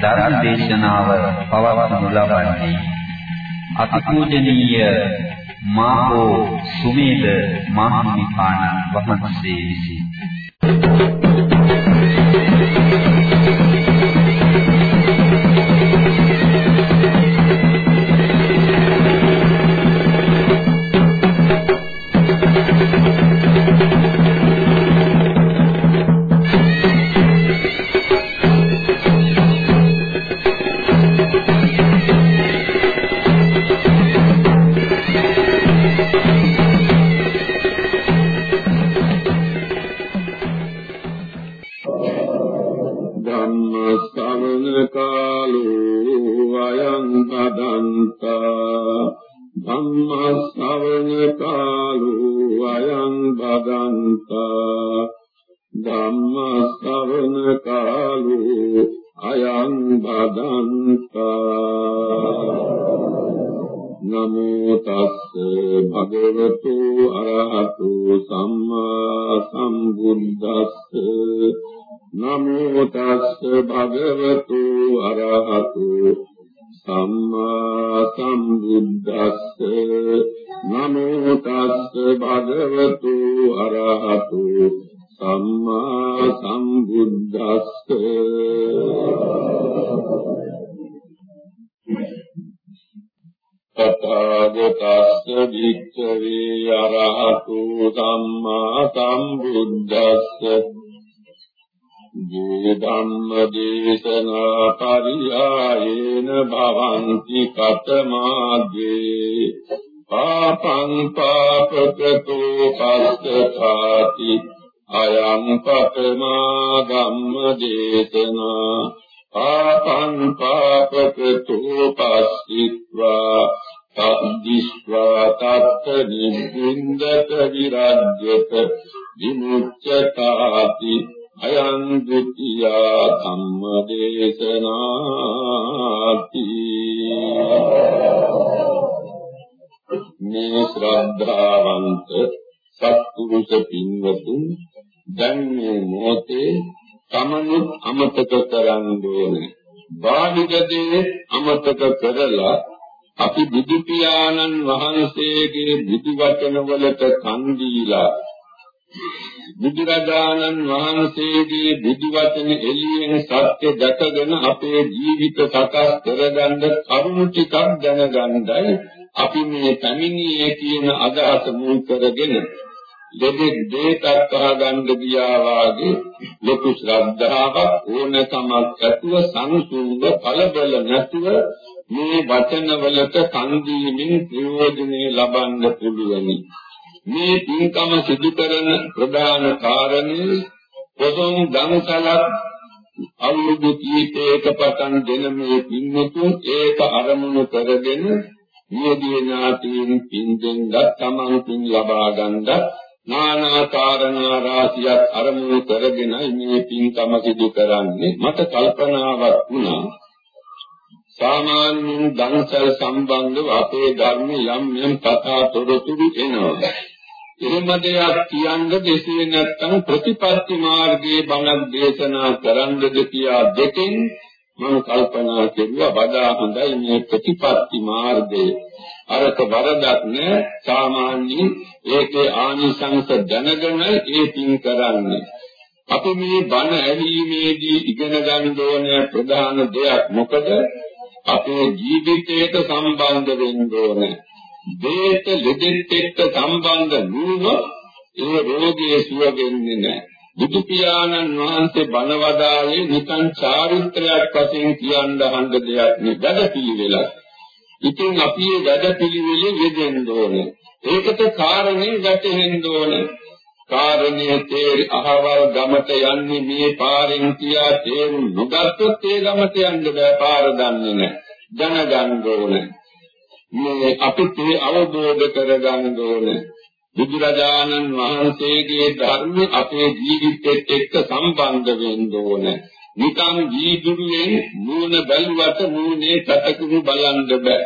ධර්ම දේශනාව පවත්වනු ලබන්නේ අතිපූජනීය මාහෝ සුමේද මහමිපාණන් වහන්සේ විසිනි. වලට කන් දීලා බුදුරජාණන් වහන්සේගේ බුදු වචන එළියෙන් සත්‍ය දැකගෙන අපේ ජීවිත සකස් කරගන්න කරුණු ටිකක් දැනගන්නයි අපි මේ පැමිණියේ කියන අදහස මුල් කරගෙන දෙදෙක් දෙයක් අහගන්න ගියා වාගේ ලොකු ශ්‍රද්ධාවක් ඕනකමක් ඇතුව සංසුන්ව කලබල නැතුව මේ වචනවලට කන් දීමින් ප්‍රයෝජනෙ ලබන්න පුළුවනි. මේ පින්කම සිදු කරන ප්‍රධාන කාරණේ පොසොන් දන්සලක් අවුරුදු කීපයක පටන් දෙන මේ පින්වතුන් ඒක අරමුණු කරගෙන නියදී ඥාතීන් පින් දෙන්නත් තමන් පින් ලබා ගන්නත් නානා කාරණා රාශියක් අරමුණු කරගෙන මේ පින්කම සිදු කරන්නේ මට කල්පනාවක් වුණා. සාමාන්‍යයෙන් දන්සල් සම්බන්ධව අපේ ධර්ම යම් යම් කතා තොරතුරු එනවා. එහෙම දෙයක් කියන්න දෙසේ නැත්නම් ප්‍රතිපත්ති මාර්ගයේ බණක් දේශනා කරන්නද කියා දෙකෙන් මම කල්පනා කෙරුවා. වඩා හොඳයි මේ ප්‍රතිපත්ති මාර්ගය. අරක වරදක් නෑ සාමාන්‍යයෙන් ඒකේ ආනිසංස දැනගෙන ඒ පින් කරන්නේ අපි මේ බණ ඇහිීමේදී ඉගෙන ගන්න ඕන ප්‍රධාන දෙයක් මොකද අපේ ජීවිතයට සම්බන්ධ වෙන්න ඕනේ දේත ලෙඩෙත් එක්ක සම්බන්ධ නුනොත් ඒ රෝගයේ සුව වෙන්නේ නැහැ. බුදු පියාණන් වහන්සේ බණ වදාළේ නිකන් චාරිත්‍රයක් වශයෙන් කියන්න හංග දෙයක් නෙවෙයි වැඩපිළිවෙලක්. ඉතින් අපි මේ වැඩපිළිවෙලේ යෙදෙන්න ඕනේ. ඒකට කාරණේ වැටහෙන්න ඕනේ. කාරණේ තේරි අහවල් ගමට යන්නේ මේ පාරෙන් කියා තේරුම් නොගත්තොත් ඒ ගමට යන්න බෑ පාර දන්නේ නැහැ. දැනගන්න ඕනේ. මේ අපිට අවබෝධ කරගන්න ඕනේ බුදුරජාණන් වහන්සේගේ ධර්ම අපේ ජීවිතෙත් එක්ක සම්බන්ධ වෙන්න ඕනේ නිකම් ජීදුරුවේ මූණ බැලුවට මූණේ පැටකුරු බලන්න බෑ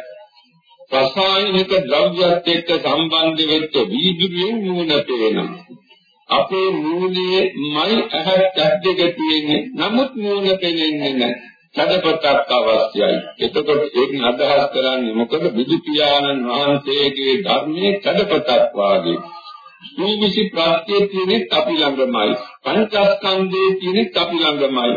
රසායනික ද්‍රව්‍යත් එක්ක සම්බන්ධ වෙච්ච වීදුරුවේ මූණ පේනවා අපේ මූලයේ මයි ඇහත් දෙක තියෙන්නේ. නමුත් මූල පෙනෙන්නේ නැහැ. සදපතක් අවශ්‍යයි. එතකොට ඒකෙන් අදහස් කරන්නේ මොකද? බුදු පියාණන් වහන්සේගේ ධර්මයේ සදපතක් වාගේ. සූවිසි ප්‍රත්‍ය තියෙන්නේ අපි ළඟමයි. පංචස්කන්ධයේ තියෙන්නේ අපි ළඟමයි.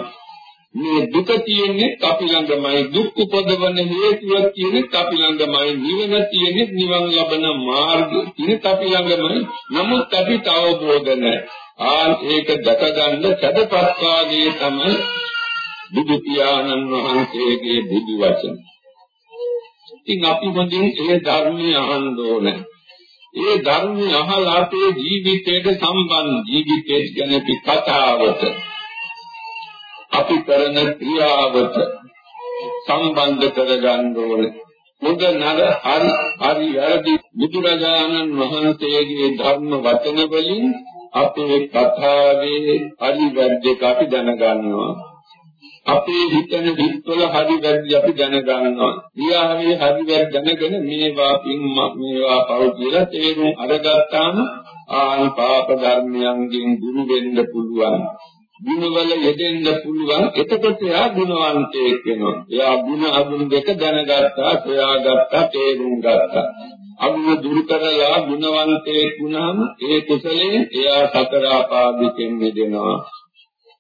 මේ දුක තියෙන්නේ අපි ළඟමයි. දුක් උපදවන හේතුව තියෙන්නේ අපි ළඟමයි. නිවන තියෙන්නේ නිවන් ලබන මාර්ගය තියෙන්නේ අපි ළඟමයි. නමුත් අපිට අවබෝධ නැහැ. ආ ඒක දැක ගන්න සදපත්වාගේ තමයි බුදු පියාණන් වහන්සේගේ බුදු වචන. ඉතින් අපි හොඳින් ඒ ධර්මය අහන්න ඕනේ. ඒ ධර්මය අහලා අපේ ජීවිතයට සම්බන්ධ ජීවිතය ගැන කතාවට අපි කරන ක්‍රියාවට සම්බන්ධ කරගන්න ඕනේ. මුද නර හරි හරි වැරදි බුදුරජාණන් වහන්සේගේ ධර්ම වචන වලින් අපේ කතාවේ හරි වැරදි අපි දැනගන්නවා. අපේ හිතන දිත්වල හරි වැරදි අපි දැනගන්නවා. ක්‍රියාවේ හරි වැරදි දැනගෙන මේවා පින් මේවා පව් කියලා තේරුම් අරගත්තාම ආන් පාප ධර්මයන්ගෙන් දුරු වෙන්න පුළුවන්. ගුණවල යෙදෙන්න පුළුවන්. එතකොට එයා ගුණවන්තයෙක් වෙනවා. එයා ගුණ අගුණ දෙක දැනගත්තා සොයාගත්තා තේරුම් ගත්තා. අගුණ දුරු කරලා ගුණවන්තයෙක් වුණාම ඒ කුසලයෙන් එයා සතර ආපාදිකෙන් මිදෙනවා.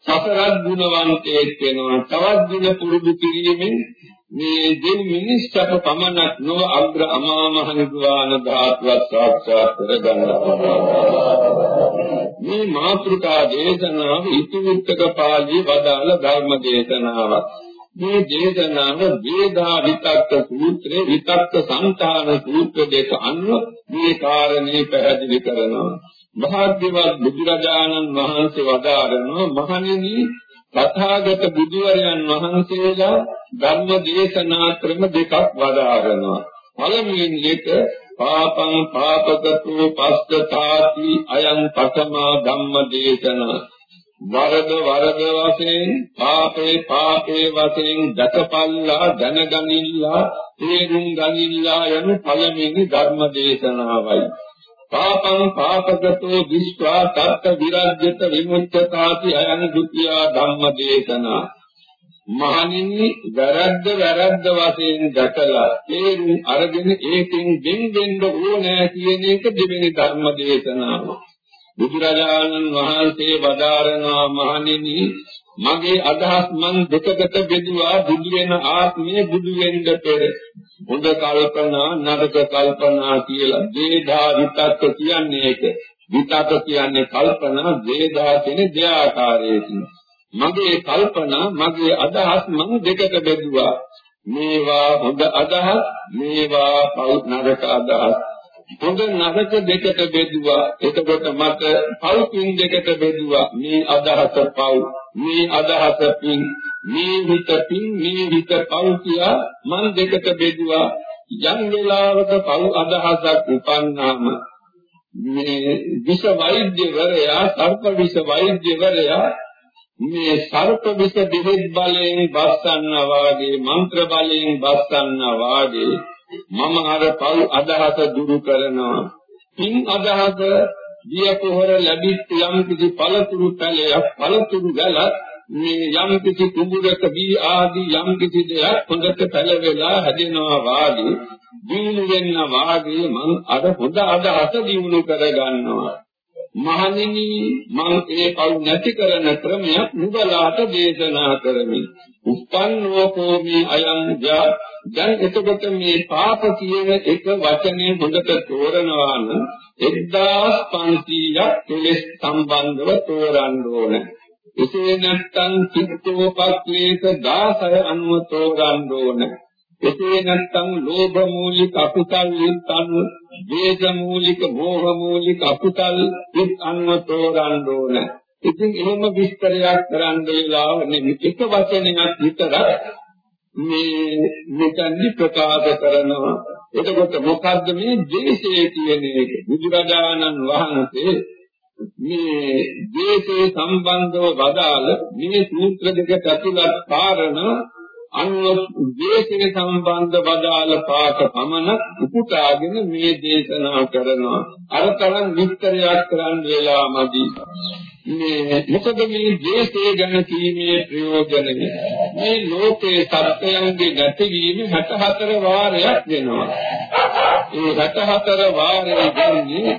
සතරක් ගුණවන්තයෙක් වෙනවා. තවත් ගුණ පුරුදු කිරීමෙන් මේ දෙවි මිනිස්සක පමණක් නොව අග්‍ර අමා මහ නිර්වාණ ධාතුවක් සාක්ෂාත් කරගන්නවා. මේ මාතෘකා දේශනාව ඉතිවිත්තක පාළියේ වදාළ ධර්ම දේශනාවක්. මේ දේශනාව වේදා විතක්ක සූත්‍රේ විතක්ක සංතාන සූත්‍ර දෙක අනුව මේ කාරණේ පැහැදිලි කරනවා. භාග්‍යවත් බුදුරජාණන් වහන්සේ වදාරනවා මහණෙනි තථාගත බුදුවරයන් වහන්සේලා ධර්ම දේශනා ක්‍රම දෙකක් වදාරනවා. පළමුවෙනි එක පාපං පාපකතු පස්සතාති අයං පඨමා ධම්ම දේශනා. වරද වරද වශයෙන් පාපේ පාපේ වශයෙන් දකපල්ලා දැනගනිල්ලා තේරුම් ගනිල්ලා යන පළමුවෙනි ධර්ම දේශනාවයි. පාපං පාපගතෝ දිස්වා තත්ත විරජ්‍යත විමුක්තතාති අයං ဒ ුතියා ධම්මදේශනා. මහණෙනි වැරද්ද වැරද්ද වශයෙන් දැකලා තේරුම් අරගෙන ඒකෙන් දෙන් දෙන්න ඕනෑ කියන එක දෙවෙනි ධර්මදේශනාව. බුදුරජාණන් වහන්සේ වදාරනවා මහණෙනි මගේ අදහස් මං දෙකකට බෙදුවා බුදු වෙන ආත්මයේ බුදු වෙන්න පෙර හොඳ කල්පනා නරක කල්පනා කියලා වේදා විතක්ක කියන්නේ ඒක. විතක්ක කියන්නේ කල්පනා වේදා කියන්නේ දෙආකාරයකින්. මගේ කල්පනා මගේ අදහස් මං දෙකට බෙදුවා. මේවා හොඳ අදහස් මේවා පව් නරක අදහස්. හොඳ නරක දෙකට බෙදුවා. එතකොට මට පව්කින් දෙකට බෙදුවා. මේ අදහස පව් මේ අදහස පින්. මේ හිත පින් මේ හිත පව් කියා මන් දෙකට බෙදුවා. යම් වෙලාවක පව් අදහසක් උපන්නාම මේ විෂ වෛද්‍යවරයා සර්ප විෂ වෛද්‍යවරයා මේ සර්ප විෂ දෙහෙත් බලයෙන් බස්සන්නා වාගේ මන්ත්‍ර බලයෙන් බස්සන්නා වාගේ මම අර පව් අදහස දුරු කරනවා. පින් අදහස දිය පොහොර ලැබිත් යම් කිසි පළතුරු පැලයක් පළතුරු ගලක් මේ යම් කිසි කුඹුරක දී ආදී යම් කිසි දෙයක් හොඳට පැලවෙලා හැදෙනවා වාගේ දිනු වෙන්න වාගේ මං අර හොඳ අදහස දිනු කරගන්නවා මහණෙනි මං ඒ පව් නැති කරන ක්‍රමයක් නුඹලාට දේශනා කරමි. උප්පන්නෝ කෝමි අයං ජා දැන් එතකොට මේ පාප කියන එක වචනේ හොඳට තෝරනවා නම් 1500ක් කෙලෙස් සම්බන්ධව තෝරන්න ඕන. එසේ නැත්නම් චිත්තෝපක්ලේශ 16 අනුව තෝරන්න ඕන. එසේ නැත්නම් ලෝභ මූලික අකුසල් විත්තන්, ද්වේෂ මූලික, මෝහ මූලික අකුසල් විත් අනුව තෝරන්න ඕන. ඉතින් එහෙම විස්තරයක් කරන්න වෙලාව නෙමෙයි එක වචනයක් විතරක් මේ මෙතනදි ප්‍රකාශ කරනවා එතකොට මොකද්ද මේ ද්වේෂය කියන එක බුදුරජාණන් වහන්සේ මේ ද්වේෂේ සම්බන්ධව වදාළ මේ සූත්‍ර දෙක ඇතුළත් කාරණ අනුව දේශේ සම්බන්ධ බදාල පාක පමණ උපුටාගෙන මේ දේශනා කරනවා. අරතරන් විස්තරයක් කරන්න වෙලා මදි මේ මොකද මේ දේශේ ගැන කීමේ ප්‍රයෝජනය? මේ ලෝකේ සත්‍යයන්ගේ නැතිවීම 64 වාරයක් වෙනවා. ඒ 64 වාරයේ වෙන්නේ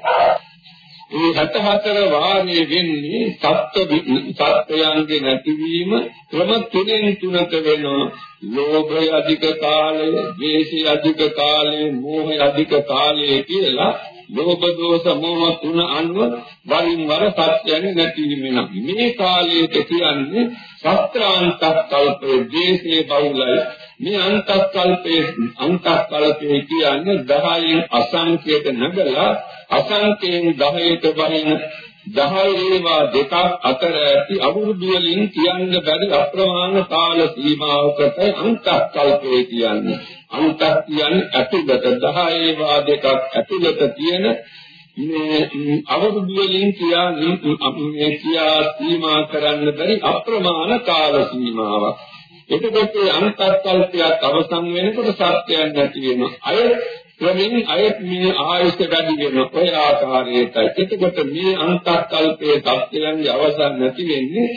මේ 64 වාරයේ වෙන්නේ සත්‍ය සත්‍යයන්ගේ නැතිවීම ක්‍රම තුනෙන් තුනක වෙනවා. ලෝභය අධික කාලය, ද්වේෂය අධික කාලය, මෝහය අධික කාලය කියලා ලෝභ දෝෂ මෝහ තුන අනුව වරින් වර සත්‍යයන් නැතිවීම නම්. මේ කාලයට කියන්නේ සත්‍රාන්තක් කල්පයේ ද්වේෂයේ බහුලයි. මේ අන්තක්කල්පයේ අන්තක්කල්පයේ කියන්නේ 10න් අසංකේත නගලා අසංකේයෙන් 10ට බහින 10 ඒවා දෙකක් අතර ඇති අවුරුදු වලින් කියන්න බැරි අප්‍රමාණ කාල සීමාවකට අන්තක්කල්පයේ කියන්නේ අන්තක් කියන්නේ ඇතුළත 10 ඒවා දෙකක් ඇතුළත තියෙන මේ අවුරුදු වලින් කියන්නේ මේ කියා සීමා කරන්න බැරි අප්‍රමාණ කාල සීමාවක් එතකොට අන්තර්කල්පයක් අවසන් වෙනකොට සත්‍යයක් නැති වෙනවා. අය ක්‍රමෙන් අය මේ ආයුෂ වැඩි වෙනවා. ඔය ආකාරයටයි. එතකොට මේ අන්තර්කල්පයේ සත්‍යයන්ගේ අවසන් නැති වෙන්නේ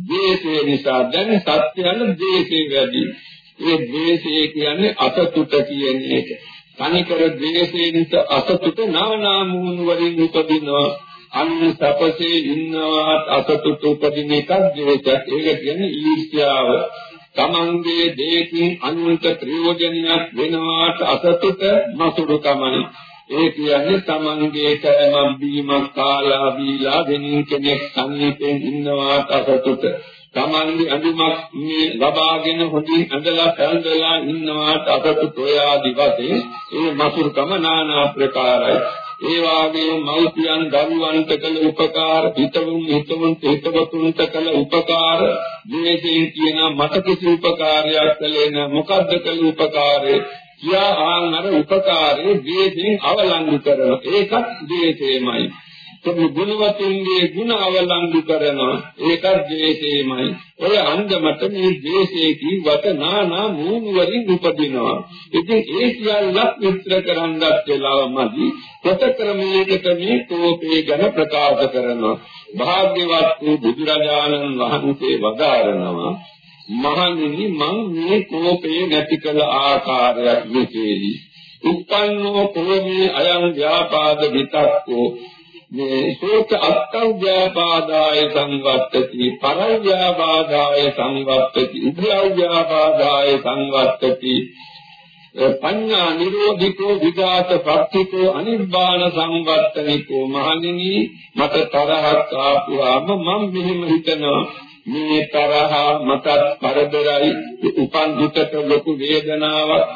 ද්වේෂය නිසා. දැන් සත්‍යයන් ද්වේෂය වැඩි. ඒ ද්වේෂය කියන්නේ අසතුට කියන එක. තනිකර ද්වේෂයෙන් අසතුට නානා මූණු වලින් උපදිනවා. අන්න සපසේ ඉන්නවා අසතුට උපදින එකක් ද්වේෂයක්. ඒක කියන්නේ ඊර්ෂ්‍යාව. තමන්ගේ දේකින් අනුන්ට ප්‍රයෝජනයක් වෙනවාට අසතුට මසුරුකමයි. ඒ කියන්නේ තමන්ගේ කෑමක් බීමක් කාලා බීලා වෙනින් කෙනෙක් සම්නිපෙන් ඉන්නවාට අසතුට. තමන්ගේ අඳුමක් මේ ලබාගෙන හොඳින් ඇඳලා පැළඳලා ඉන්නවාට අසතුට ඔය ආදි වශයෙන් ඒ මසුරුකම নানা ප්‍රකාරයි. ඒ වාගේම මෞපියන් දරුවන්ට කළ උපකාර හිතවුන් හිතවුන් හිතවතුන්ට කළ උපකාර මේකෙන් කියන මට කිසි උපකාරයක් කළේ නැ. මොකද්ද කළ උපකාරය? කියා ආන් අර උපකාරයේ දේශෙන් අවලංගු කරන ඒකත් දේශේමයි තම ගුණවතුන්ගේ ගුණ අවලංගු කරනවා ඒකත් ද්වේෂයමයි. ඔය අංගමත මේ ද්වේෂයේ කිව්වට නානා මූණු වලින් උපදිනවා. ඉතින් ඒ සියල්ලක් විස්තර කරන්නත් වෙලාවමදි ප්‍රතක්‍රමයකට මේ කෝපේ ගැන ප්‍රකාශ කරනවා. භාග්‍යවත් වූ බුදුරජාණන් වහන්සේ වදාරනවා මහණෙනි මං මේ කෝපේ නැති කළ ආකාරයක් විශේෂයි උප්පන්නෝ කෝමේ අයං ව්‍යාපාද විතක්කෝ. මේ සෝත අත්තව්‍යාපාදාය සංවත්තති පරව්‍යාපාදාය සංවත්තති උභයව්‍යාපාදාය සංවත්තති. පඤ්ඤා නිරෝධිකෝ විගාත ප්‍රත්‍තිකෝ අනිබ්බාන සංවත්තනිකෝ. මහණෙනි මට තරහක් ආපුවාම මම මෙහෙම හිතනවා. මේ තරහ මට පරදරයි. උපන් දුකට ලොකු වේදනාවක්.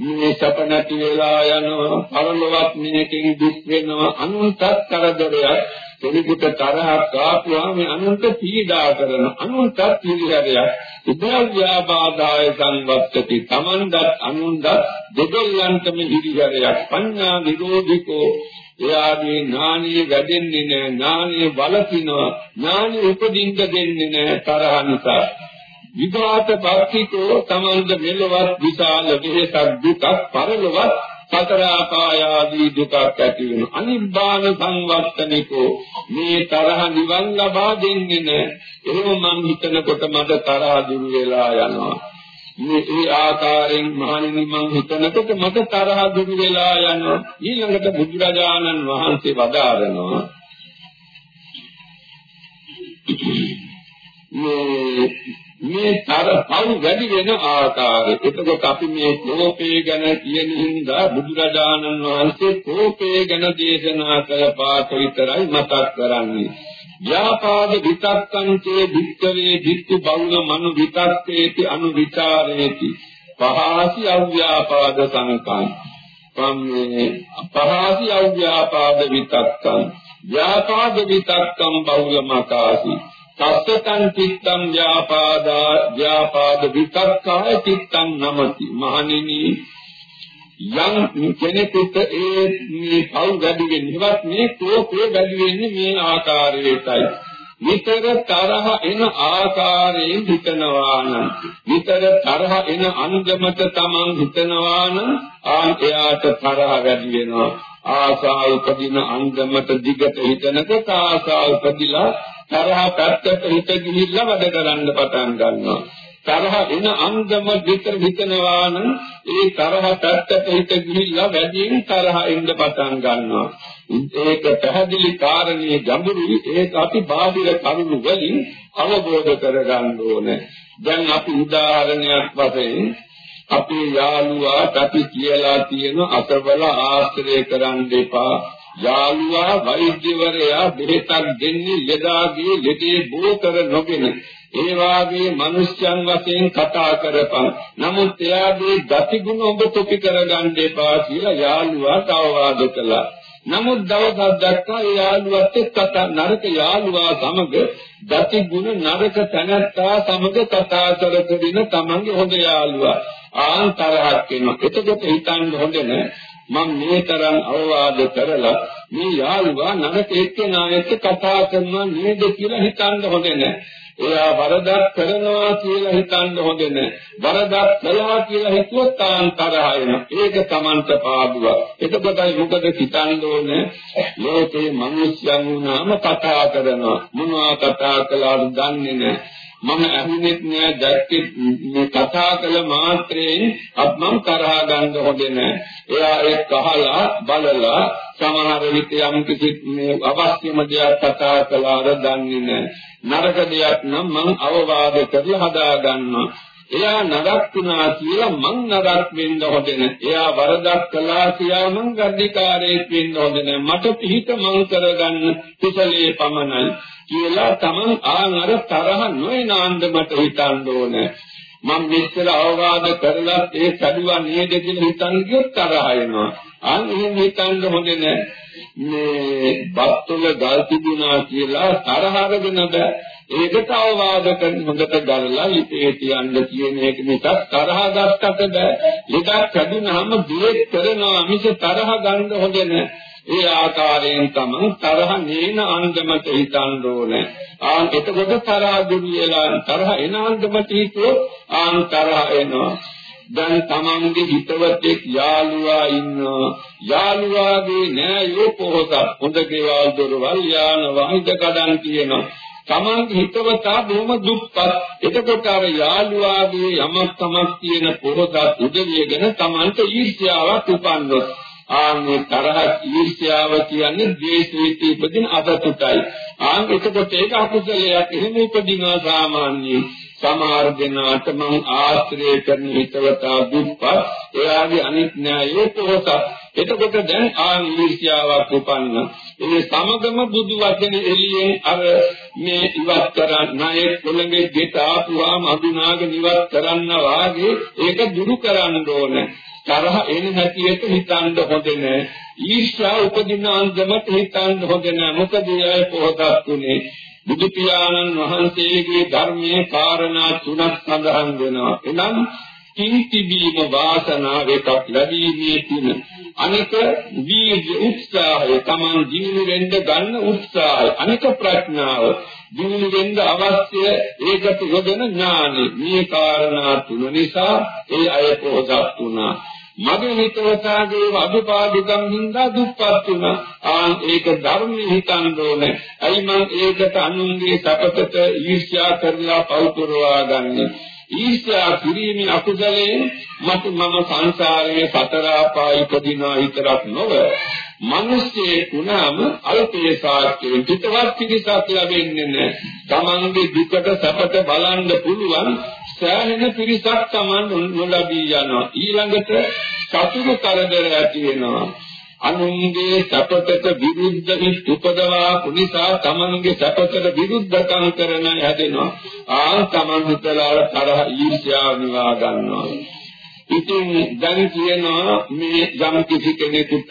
මේ සැප නැති වෙලා යනවා. පරලොවත් මේකෙන් දුක් වෙනවා. අනුන්ට කරදරයක්. කෙනෙකුට තරහක් ආපුවාම මේ අනුන්ට පීඩා කරන අනුන්ට පිළිහැරයක්. උද්‍යව්‍යාබාධාය සංවත්තති. තමන්දත් අනුන්දත් දෙදොල්ලන්ටම හිරිහැරයක් පඤ්ඤා විරෝධිකෝ එයාගේ ඥානිය වැඩෙන්නේ නැහැ. ඥානිය වලකිනවා ඥානිය උපදින්න දෙන්නේ නැහැ තරහ නිසා. විඝාත භක්තිකෝ තමන්ද මෙලොවත් විශාල වෙහසක් දුකක් පරලොවත් සතර ආපායාදී දුකක් ඇති වෙන අනිබ්බාන සංවත්තනිකෝ. මේ තරහ නිවන් ලබා දෙන්නේ නැහැ එහෙම මං හිතනකොට මට තරහ දුර වෙලා යනවා. මේ ඒ ආකාරයෙන් මහණෙනි මං හිතනකොට මට තරහ දුර වෙලා යනවා. ඊළඟට බුදුරජාණන් වහන්සේ වදාරනවා මේ මේ තර පව් වැඩි වෙන ආකාරය. එතකොට අපි මේ කෝපේ ගැන කියන හින්දා බුදුරජාණන් වහන්සේ කෝපේ ගැන දේශනා කළ පාඩ විතරයි මතක් කරන්නේ. ව්‍යාපාද විතක්කංචේ වික්කවේ විත්තු බෞල මනු විතක්කේති අනු විචාරේති. පහාසි අව්‍යාපාද සංකම්. පම්මේ පහාසි අව්‍යාපාද විතක්කං. ව්‍යාපාද විතක්කම් බෞල මකාසි. සස්සතං චිත්තං ව්‍යාපාදා ව්‍යාපාද විතක්කාය චිත්තං නමති. මහණෙනි යම් කෙනෙකුට ඒ මේ පව් වැඩි වෙන්නේවත් මේ කෝපය වැඩි වෙන්නේ මේ ආකාරයටයි. විතර තරහ එන ආකාරයෙන් හිතනවා නම් විතර තරහ එන අන්දමට Taman හිතනවා නම් ආන් එයාට තරහ වැඩි වෙනවා. ආසා උපදින අන්දමට දිගට හිතනකොට ආසා උපදිලා තරහ පැත්තට හිත ගිහිල්ලා වැඩ කරන්න පටන් ගන්නවා තරහ එන අංගම විතර හිතනවා නම් ඒ තරහ පැත්තට හිත ගිහිල්ලා වැඩියෙන් තරහ එන්න පටන් ගන්නවා. ඒක පැහැදිලි කාරණේ ගැඹුරුයි ඒක අපි බාහිර කරුණු වලින් අවබෝධ කරගන්න ඕනේ. දැන් අපි උදාහරණයක් වශයෙන් අපේ යාළුවා අපි කියලා තියෙන අතවල ආශ්‍රය කරන්න එපා. යාළුවා වෛද්‍යවරයා බෙහෙතක් දෙන්නේ ලෙඩාගේ ලෙඩේ බෝ කර නොගෙන ඒ වාගේ මිනිස්යන් වශයෙන් කතා කරපන්. නමුත් එයාගේ ගතිගුණ ඔබ තොපි කරගන්න එපා කියලා යාළුවාට අවවාද කළා. නමුත් දවසක් දැක්කා ඒ යාළුවත් එක්ක නරක යාළුවා සමග ගතිගුණ නරක තැනැත්තා සමග කතා කර කරින තමන්ගේ හොඳ යාළුවා ආන් තරහක් වෙනවා. එතකොට හිතන්න හොඳ නෑ මම මේ තරම් අවවාද කරලා මේ යාළුවා නරක එක්කෙනා එක්ක කතා කරනවා නේද කියලා හිතන්න හොඳ නෑ. එයා වරදක් කරනවා කියලා හිතන්න හොඳ නැහැ. වරදක් කළා කියලා හිතුවොත් තාන් තරහ වෙනවා. ඒක Tamanට පාඩුවක්. එතකොටයි මොකද හිතන්න ඕනේ? ලෝකේ මිනිස්යන් වුණාම කතා කරනවා. මොනවා කතා කළාද දන්නේ නැහැ. මම අහුනෙත් නෑ දැක්කේ මේ කතා කළ මාත්‍රයෙන් අප මම තරහ ගන්න හොඳ නෑ එයා ඒක අහලා බලලා සමහර විට යම් කිසි මේ අවශ්‍යම දෙයක් කතා කළාද දන්නේ නෑ නරක දෙයක් නම් මං අවවාද කරලා හදා ගන්නවා එයා නරක් වුණා කියලා මං නරක් වෙන්න හොඳ නැහැ. එයා වරදක් කළා කියලා මං ගද්දිකාරයෙක් වෙන්න හොඳ නැහැ. මට පිහිට මං කරගන්න කුසලයේ පමණයි කියලා තමන් ආන් අර තරහ නොයනාන්දමට හිතන්න ඕනේ. මම මෙච්චර අවවාද කරලා ඒ කඩුවා නේද කියලා හිතන් ගියොත් තරහ එනවා. අන් එහෙම හිතන්න හොඳ නැහැ. මේ බත්තුල ගල් තිබුණා කියලා තරහ අරගෙන බෑ. ඒකට අවවාද කරන හොඳට ගලලා ලිපේ තියන්න කියන එක නිසා තරහ ගන්නට බෑ. ලෙඩක් කැඩුනහම දුරෙත් කරනවා මිස තරහ ගන්න හොඳ නෑ. ඒ ආකාරයෙන් තමයි තරහ නේන අන්දමට හිතන්න ඕනේ. ආන් එතකොට තරහ දුරියලා තරහ එන අන්දමට හිතුවොත් ආන් තරහ එනවා. දැන් තමන්ගේ හිතවතෙක් යාළුවා ඉන්නවා යාළුවාගේ නෑයෝ පොහොසත් හොඳ දේවල් දොරවල් යාන වාහිද කඩන් තියෙනවා තමන්ගේ හිතවතා බොහොම දුක්පත් එතකොට අර යාළුවාගේ යමක් තමක් තියෙන පොහොසත් උදවියගෙන තමන්ට ඊර්ෂ්‍යාවක් උපන්නොත් ආන්නේ තරහ ඊර්ෂ්‍යාව කියන්නේ ද්වේෂීති උපදින අසතුටයි ආන් එතකොට ඒක අකුසලයක්. එහෙම උපදිනවා සාමාන්‍යයෙන් සමහර දෙනාට මං ආශ්‍රය කරන හිතවතා දුප්පත්. එයාගේ අනිත් න්යායයේ පොහොසත්. එතකොට දැන් ආන් ඊර්ෂ්‍යාවක් උපන්න. ඒ සමගම බුදු වචන එළියෙන් අර මේ ඉවත් කරන්න ණය කොළඹේ ගෙට ආපුවාම අඳුනාගෙන ඉවත් කරන්න වාගේ ඒක දුරු කරන්න ඕන. තරහ එන හැටියට හිතන්න හොඳ නෑ. ඊර්ෂ්‍යා උපදින අන්දමට හිතන්න හොඳ නෑ. මොකද ඒ පොහොසත් උනේ. බුදු පියාණන් වහන්සේගේ ධර්මයේ කාරණා තුනක් සඳහන් වෙනවා. එනම් කිංතිබීම වාසනාව එකක් ලැබීමේ තුන. අනික වීර්ය උත්සාහය Taman ජීවු වෙන්න ගන්න උත්සාහය. අනික ප්‍රඥාව ජීවු වෙන්න අවශ්‍ය ඒකට යොදන ඥානෙ. මේ කාරණා තුන නිසා ඒ අය පොහොසත් වුණා. මගේ හිතවතාගේ අදුපාදුකම් හින්දා දුප්පත් වුණා. ආන් ඒක ධර්මයේ හිතන්න ඕනේ. ඇයි මං ඒකට අනුන්ගේ සපතට ඊර්ෂ්‍යා කරලා පව් පුරවා ගන්නෙ? ඊර්ෂ්‍යා කිරීමේ අකුසලයෙන් මට මම සංසාරයේ සතර ආපාය ඉපදිනා විතරක් නොව මිනිස්සේ කුණාම අල්පේ සාක්ෂියෙන් පිටවත් පිටසක් ලැබෙන්නේ නැහැ. තමන්ගේ දුකට සැපට බලන්න පුළුවන් සෑහෙන පිරිසක් Taman නොලබී යනවා. ඊළඟට සතුරු කරදර ඇති වෙනවා. අනුන්ගේ සැපතට විරුද්ධ හිත් උපදවා කුනිසා Tamanගේ සැපතට විරුද්ධකම් කරන හැදෙනවා. ආන් Taman හිතලා තරහ ඊර්ෂ්‍යාව නිවා ගන්නවා. ඉතින් දැන් කියනවා මේ යම් කිසි කෙනෙකුට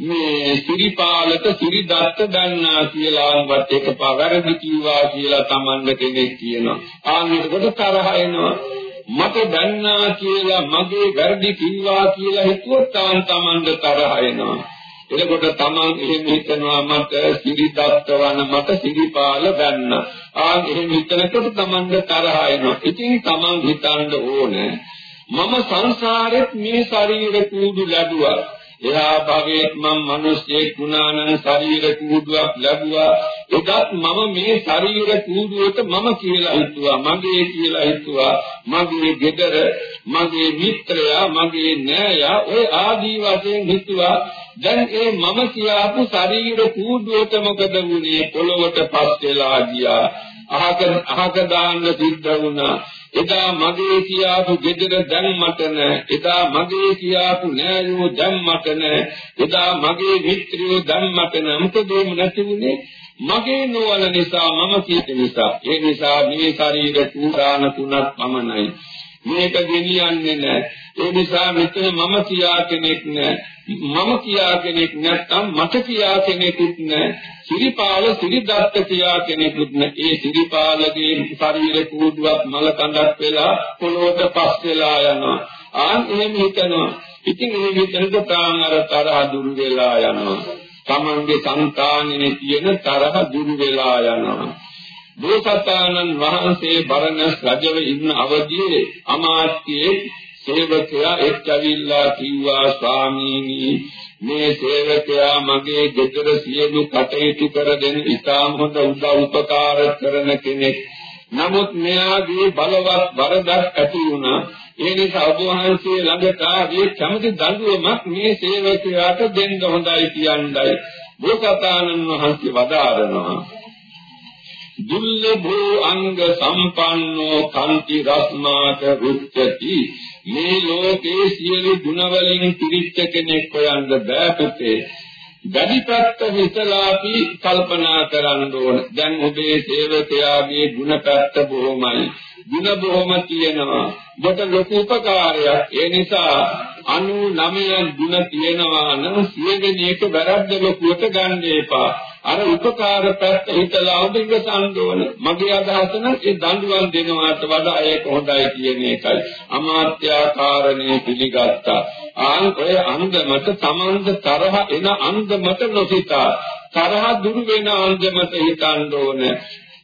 මේ සිරිපාලක සිරිදත්ත දන්නා කියලාවත් එක පවරදි කිව්වා කියලා Tamanne කෙනෙක් කියනවා. ආන්නකොට තරහ එනවා. මට දන්නා කියලා මගේ වැරදි කිව්වා කියලා හිතුවොත් තාන් Tamanne තරහ එනවා. එතකොට තමන් එහෙම හිතනවා මට සිරිදත්ත වන මට සිරිපාල ගන්න. ආ එහෙම හිතනකොට තමන්ගේ තරහ එනවා. ඉතින් තමන් හිතන්න ඕනේ මම සංසාරෙත් මේ ශරීර කූඩු ලැබුවා. එහා භවයේත් මම මිනිස්සෙක් වුණා නම් ශරීර කූඩුවක් ලැබුවා. එදත් මම මේ ශරීර කූඩුවට මම කියලා හිතුවා. මගේ කියලා හිතුවා. මගේ ගෙදර, මගේ මිත්‍රයා, මගේ නෑයා ඔය ආදී වශයෙන් හිතුවා. දැන් ඒ මම කියාපු ශරීර කූඩුවට මොකද වුනේ? පොළොවට පස් වෙලා ගියා. අහක අහක දාන්න සිද්ධ වුණා. එදා මගේ කියාපු ගෙදර දැන් මට නෑ එදා මගේ කියාපු නෑයෝ දැන් මට නෑ එදා මගේ මිත්‍රයෝ දැන් මට නෑ මොකද මේ නැති වුනේ මගේ නොවන නිසා මම කීත නිසා ඒ නිසා මේ ශරීර කුරාණ තුනක් පමණයි මේක ගෙනියන්නේ නෑ ඒ නිසා මෙතන මම කියා කෙනෙක් නෑ මම කියා කෙනෙක් නැත්නම් මට කියා කෙනෙකුත් නැහැ. සිරිපාල සිරිදත්ත කියා කෙනෙකුත් නැහැ. ඒ සිරිපාලගේ ශරීර කූඩුවක් මල කඳක් වෙලා පොළොවට පස් වෙලා යනවා. ආන් එහෙම හිතනවා. ඉතින් මේ හිතනකොට තාන් අර තරහ දුරු වෙලා යනවා. තමන්ගේ సంతානෙනේ තියෙන තරහ දුරු වෙලා යනවා. බෝසතාණන් වහන්සේ බරණස් රජව ඉන්න අවදියේ අමාත්‍යයේ සේවකයා එක්කවිල්ලා කිව්වා ස්වාමීනි මේ සේවකයා මගේ ගෙදර සියලු කටයුතු කර දෙන ඉතාම හොඳ උදව් උපකාර කරන කෙනෙක්. නමුත් මෙයාගේ බලවත් වරදක් ඇති වුණා. ඒ නිසා ඔබ වහන්සේ ළඟට ආවේ කැමති දඬුවමක් මේ සේවකයාට දෙන්න හොඳයි කියන්නයි. බෝසතාණන් වහන්සේ වදාරනවා. දුල්ලභෝ අංග සම්පන්නෝ කන්ති රස්මාක රුච්චති මේ ලෝකේ සියලු ගුණ වලින් පිරිච්ච කෙනෙක් හොයන්න බෑ පුතේ. ගදිපත්ත හිතලාපි කල්පනා කරන්න ඕන. දැන් ඔබේ සේවකයාගේ ගුණ පැත්ත බොහොමයි. ගුණ බොහොම තියෙනවා. ඔබට ලොකු උපකාරයක්. ඒ නිසා 99 ගුණ තියෙනවා නම් සියවෙනි එක වැරද්ද ලොකුවට ගන්න එපා. අර උපකාර පැත්ත හිතලා ඔබ ඉවසන්න ඕන. මගේ අදහස නම් ඒ දඬුවම් දෙනවාට වඩා ඒක හොඳයි කියන එකයි. අමාත්‍යාකාරණේ පිළිගත්තා. ආන් ඔය අන්දමට තමන්ද තරහ එන අන්දමට නොසිතා. තරහ දුරු වෙන අන්දමට හිතන්න ඕන.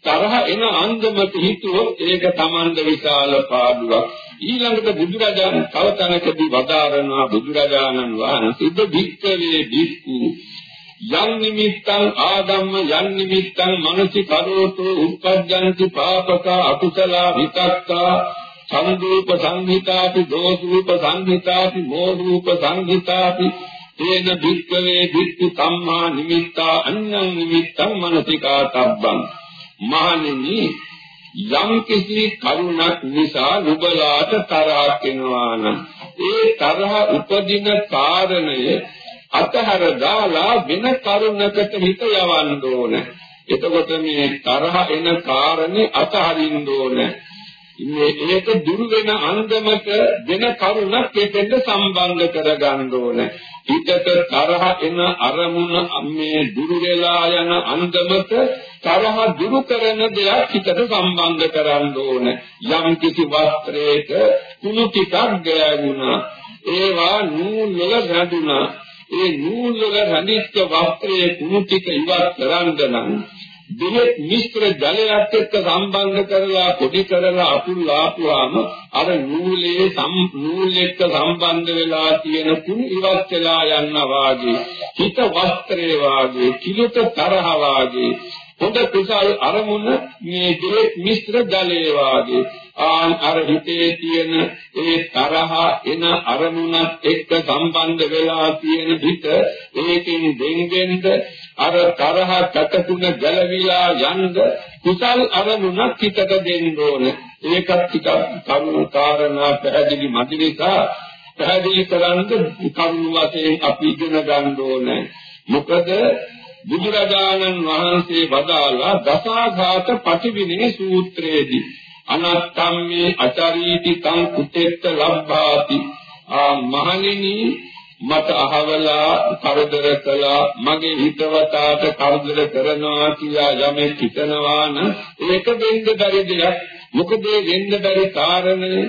තරහ එන අන්දමට හිතුවොත් ඒක තමන්ද විශාල පාඩුවක්. ඊළඟට බුදුරජාණන් තව තැනකදී වදාරනවා බුදුරජාණන් වහන්සේ බික්කවේ බික්කු යම් නිමිත්තං ආදම්ම යම් නිමිත්තං මනසි කරෝතෝ උප්පජ්ජಂತಿ පාපක අකුසල විතක්කා සංදූප සංහිතාපි දෝසූප සංහිතාපි මෝධූප සංහිතාපි තේන භික්ඛවේ භික්ඛු සම්මා නිමිත්තා අඤ්ඤං නිමිත්තං මනසිකා තබ්බං මහණෙනි යම් කිසි කරුණක් නිසා නුබලාට තරහක් එනවා නම් ඒ තරහ උපදින කාරණය අතහැර දාලා වෙන කරුණකට හිත යවන්න ඕන. එතකොට මේ තරහ එන කාරණේ අතහරින්න ඕන. මේ ඒක දුරු වෙන අන්දමට වෙන කරුණක් ඒකෙන්ද සම්බන්ධ කරගන්න ඕන. හිතට තරහ එන අරමුණ මේ දුරු වෙලා යන අන්දමට තරහ දුරු කරන දෙයක් හිතට සම්බන්ධ කරන්න ඕන. යම් කිසි වස්ත්‍රයක කුණු ටිකක් ගෑවුණා. ඒවා නූල් වල රැඳුණා. ඒ නූල් වල රැඳිච්ච වස්ත්‍රයේ කුණු ටික ඉවත් කරන්න නම් දෙහෙත් මිශ්‍ර ජලයක් එක්ක සම්බන්ධ කරලා පොඩි කරලා අකුල් ආපුවාම අර නූලේ සම් නූල් එක්ක සම්බන්ධ වෙලා තියෙන කුණු ඉවත් වෙලා යනවා වාගේ හිත වස්ත්‍රේ වාගේ කිලුට තරහ වාගේ හොඳ කුසල් අරමුණ මේ දෙහෙත් මිශ්‍ර ජලයේ වාගේ. ආන් අර හිතේ තියෙන ඒ තරහ එන අරමුණත් එක්ක සම්බන්ධ වෙලා තියෙන හිත ඒකෙන් දෙංගෙන්ද අර තරහ කටතුන ගැලවිලා යන්න කුසල් අරමුණක් හිතට දෙන්න ඕන. ඒකත් ටිකක් කරුණු කාරණා පැහැදිලි මදි නිසා පැහැදිලි කරන්න කරුණු වශයෙන් අපි ඉගෙන ගන්න ඕනේ. මොකද බුදුරජාණන් වහන්සේ වදාලා දසාඝාත පටිවිනේ සූත්‍රයේදී. අනත්තම්මේ අචරීති තං කුතෙත්ත ලබ්භාති. ආ මහණෙනි මට අහවලා කරදර කළා මගේ හිතවතාට කරදර කරනවා කියලා යමෙක් හිතනවා නම් ඒක වෙන්න බැරි දෙයක්. මොකද වෙන්න බැරි කාරණේ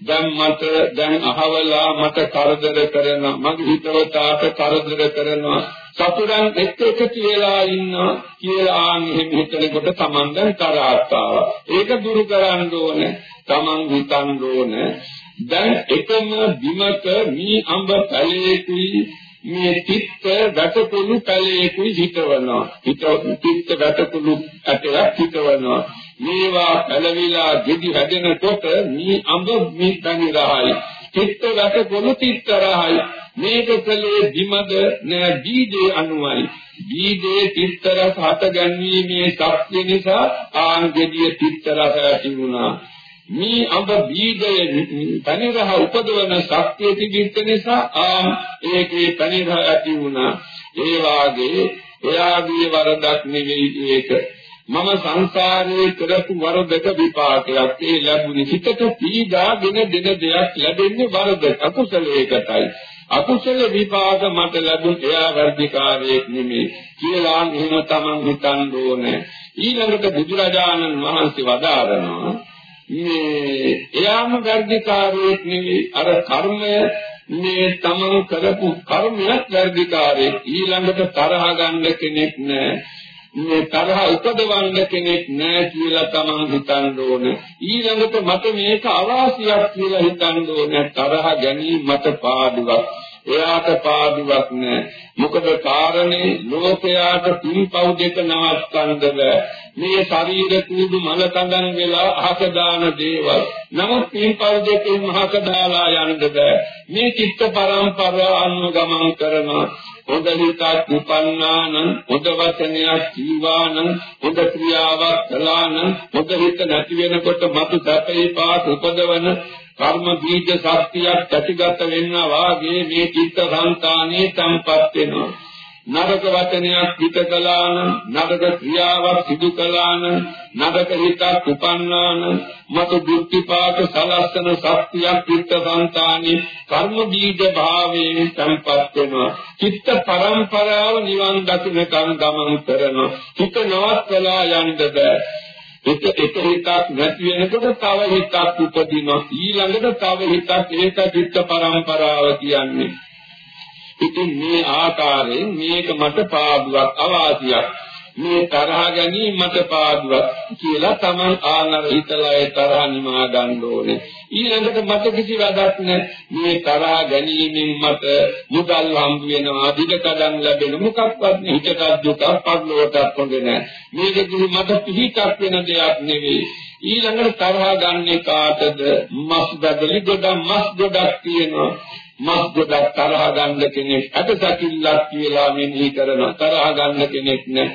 දැන් මට දැන් අහවලා මට කරදර කරනවා. මගේ හිතවතාට කරදර කරනවා. සතුරන් එක්ක එකතු වෙලා ඉන්නවා කියලා එහෙම හිතනකොට Taman දැන් තරහක් ආවා. ඒක දුරු කරන්න ඕනේ. Taman හිතන්න ඕනේ. දැන් එකම බිමක මේ අඹ පැලේකුයි මේ තිත්ත වැටකුළු පැලේකුයි හිටවනවා. හිත තිත්ත වැටකුළු ඇටයක් හිටවනවා. මේවා පැලවිලා ගෙඩි හැදෙනකොට මේ අඹ මේ තනිරහයි. තිත්ත වැටකුළු තිත්ත රහයි. මේක කලේ බිමද නෑ බීජේ අනුවයි. බීජේ තිත්ත රස හට ගැනීමේ ශක්තිය නිසා ආංගෙඩිය තිත්ත රස ඇති වුණා. මේ අඹ බීජය පනිරහ උපදවන ශක්තිය තිබෙච්ච නිසා ආ ඒකේ පනිරහ ඇති වුණා ඒ වාගේ එයාගේ වරදක් නෙවෙයි ඒක මම සංසාරයේ කරපු වරදක විපාකයක්. ඒ ලැබුණේ හිතට පීඩාගෙන දෙන දෙයක් ලැබෙන්නේ වරද අකුසලයකටයි. අකුසල විපාක මට ලැබුණ එයා වර්ධිකාරයක් නෙමෙයි කියලා එහෙම තමන් හිතන්න ඕනේ. ඊළඟට බුදුරජාණන් වහන්සේ වදාරනවා මේ එයාම වැඩිකාරයෙක් නෙවෙයි අර කර්මය මේ තමන් කරපු කර්මයක් වැඩිකාරයෙක් ඊළඟට තරහ ගන්න කෙනෙක් නෑ. මේ තරහ උපදවන්න කෙනෙක් නෑ කියලා තමන් හිතන්න ඕන. ඊළඟට මට මේක අවාසියක් කියලා හිතන්න ඕන. තරහ ගැනීම මට පාඩුවක්. එයාට පාඩුවක් නෑ. මොකද කාරණේ ලෝකයාට පින්පව් දෙක නවත්තන්න බෑ මේ ශරීර කූඩු මල කඳන් වෙලා අහක දාන දේවල්. නමුත් පින්පව් දෙකෙන් මහක දාලා යන්න බෑ. මේ චිත්ත පරම්පරාව අනුගමන් කරනවා. හොඳ හිතක් උපන්නානම් හොඳ වචනයක් ජීවානම් හොඳ ක්‍රියාවක් කළානම් හොඳ හිත නැති වෙනකොට මතු සැපේ පාත් උපදවන කර්ම බීජ ශක්තියක් ඇතිගත වෙනවා වාගේ මේ චිත්ත සංතානේ තම්පත් වෙනවා. නරක වචනයක් පිට කළාන නරක ක්‍රියාවක් සිදු කළාන නරක හිතක් උපන්නාන මතු දුක්ඛපාක සලස්සන ශක්තියක් චිත්ත සංතානේ කර්ම බීජ භාවයෙන් තම්පත් වෙනවා. චිත්ත පරම්පරාව නිවන් දකින්නකම් ගමන් කරනවා. හිත නවත්වලා යන්න බෑ. එක එක හිතක් නැති වෙනකොට තව හිතක් උපදිනවා. ඊළඟට තව හිතක් ඒක චිත්ත පරම්පරාව කියන්නේ. ඉතින් මේ ආකාරයෙන් මේක මට පාඩුවක් අවාසියක්. මේ තරහ ගැනීම මට පාඩුවක් කියලා Taman ආනර හිතලා ඒ තරහ නිමා ගන්න ඕනේ. ඊළඟට මට කිසි වැඩක් නැහැ මේ තරහ ගැනීමෙන් මට මුදල් හම්බ වෙනවා අධිකකඩම් ලැබෙන මොකක්වත් හිතට දුකක් පරිලෝකයක් හොඳ නැහැ මේක කිසි මට පිහිටක් වෙන දෙයක් නෙවෙයි. ඊළඟට තරහ ගන්නේ කාටද මස් බදලි ගොඩක් මස් ගොඩක් තියෙනවා. මස් ගොඩක් තරහ ගන්න කෙනෙක් අතසකිල්ලක් කියලා මෙනෙහි කරන තරහ ගන්න කෙනෙක් නෑ.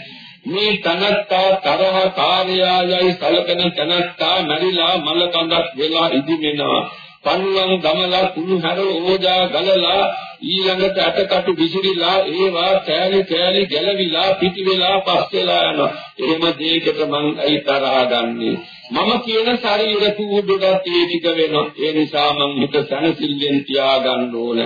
මේ තනත්තා තරහ කාර්යයයි සලකන තනත්තා මරිලා මල කඳක් වෙලා ඉදිමෙනවා. පන්වන් ගමලා කුණු හැර ඕජා ගලලා ඊළඟට අටකටු විසිරිලා ඒවා කෑලි කෑලි ගැලවිලා පිටි වෙලා පස් වෙලා යනවා. එහෙම දෙයකට මං අයි තරහ ගන්නේ? මම කියන ශරීර කූඩුඩත් ඒ ටික වෙනවා. ඒ නිසා මං හිත සනසිල්ලෙන් තියාගන්න ඕන.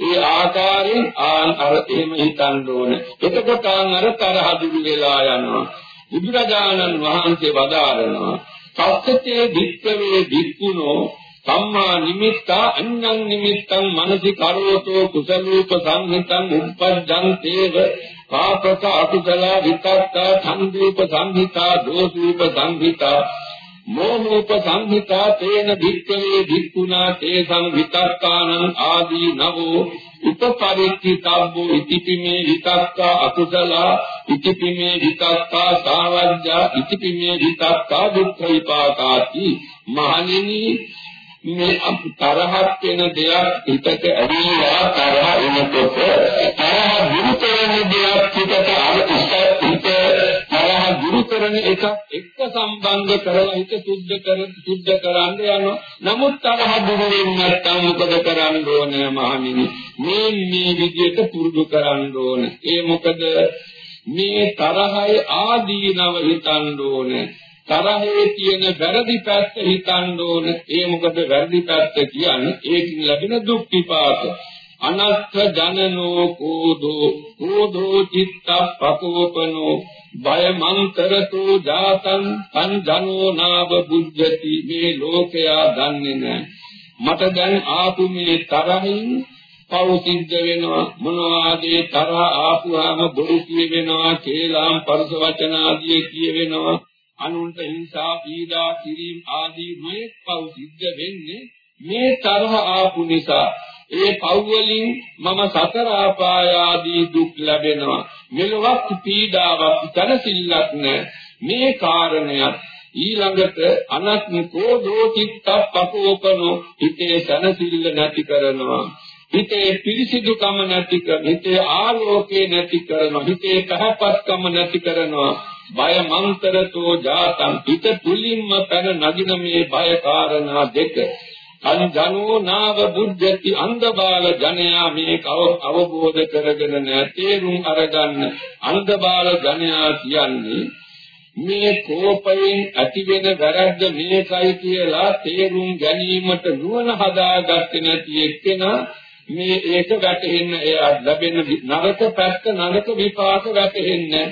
ඒ ආකාරයෙන් ආන් අර එහෙම හිතන්න ඕන. එතකොට ආන් අර තරහ දුරු වෙලා යනවා. බුදුරජාණන් වහන්සේ වදාරනවා සත්‍යයේ වික්කවේ වික්කුණෝ සම්මා නිමිත්තා අඤ්ඤං නිමිත්තං මනසි කරෝතෝ කුසලූප සංහිතං උප්පජ්ජන්තේව පාපක අකුසල විතක්කා සංදීප සංහිතා දෝසූප සංහිතා මෝහූප සංහිතා තේන වික්කවේ වික්කුණා තේ සංවිතක්කානං ආදී නවෝ උපපරික්ඛිතබ්බෝ ඉතිපිමේ විතක්කා අකුසල ඉතිපිමේ විතක්කා සාවජ්ජා ඉතිපිමේ විතක්කා දුක්ඛ විපාකාති මහණෙනි මේ තරහක් වෙන දෙයක් හිතට ඇවිල්ලා තරහ එනකොට තරහ දුරු කරන දෙයක් හිතට අර හිත තරහ දුරු කරන එක එක්ක සම්බන්ධ කරලා හිත සුද්ධ කර සුද්ධ කරන්න යනවා. නමුත් තරහ දුරු වෙන්නේ නැත්නම් මොකද කරන්න ඕනේ මහණෙනි මේ මේ විදිහට පුරුදු කරන්න ඕනේ. ඒ මොකද? මේ තරහයි ආදීනව හිතන්න ඕනේ. තරහේ තියෙන වැරදි පැත්ත හිතන්න ඕන. ඒ මොකද වැරදි පැත්ත කියන්නේ ඒකින් ලැබෙන දුක් විපාක. අනත්ථ ජනනෝ කෝදෝ කෝදෝ චිත්ත පකෝපනෝ බය මන්තරතු ජාතං තං ජනෝ නාව බුද්ධති මේ ලෝකයා දන්නේ නැහැ. මට දැන් ආපු මේ තරහින් පව් සිද්ධ වෙනවා මොනවාදී තරහ ආපුවාම බොරු කියවෙනවා කේලම් පරස වචන ආදී කියවෙනවා අනුන්ට හිංසා පීඩා කිරීම ආදී මේ පව් සිද්ධ වෙන්නේ මේ තරහ ආපු නිසා. ඒ පව් වලින් මම සතර ආපාය ආදී දුක් ලැබෙනවා. මෙලොවක් පීඩාවක් තනසිල්ලක් නැ. මේ කාරණයක් ඊළඟට අනත්නිකෝ දෝචිත්තප්පකෝපනෝ හිතේ සනසිල්ල නැති කරනවා. හිතේ පිරිසිදුකම නැති කර හිතේ ආලෝකේ නැති කරනවා. හිතේ පහපත්කම නැති කරනවා. බය මන්තරතෝ ජාතං හිත තුලින්ම පැන නගින මේ බය කාරණා දෙක. අන්ජනෝ නාව බුද්ධති අන්ධබාල ජනයා මේක අවබෝධ කරගෙන නැතේරුම් අරගන්න අන්ධබාල ජනයා කියන්නේ මේ කෝපයෙන් ඇතිවෙන වැරද්ද මේකයි කියලා තේරුම් ගැනීමට නුවණ හදාගත්තේ නැති එක්කෙනා මේ ඒක වැටෙන්න එයා ලැබෙන නරක පැත්ත නරක විපාක වැටෙන්නේ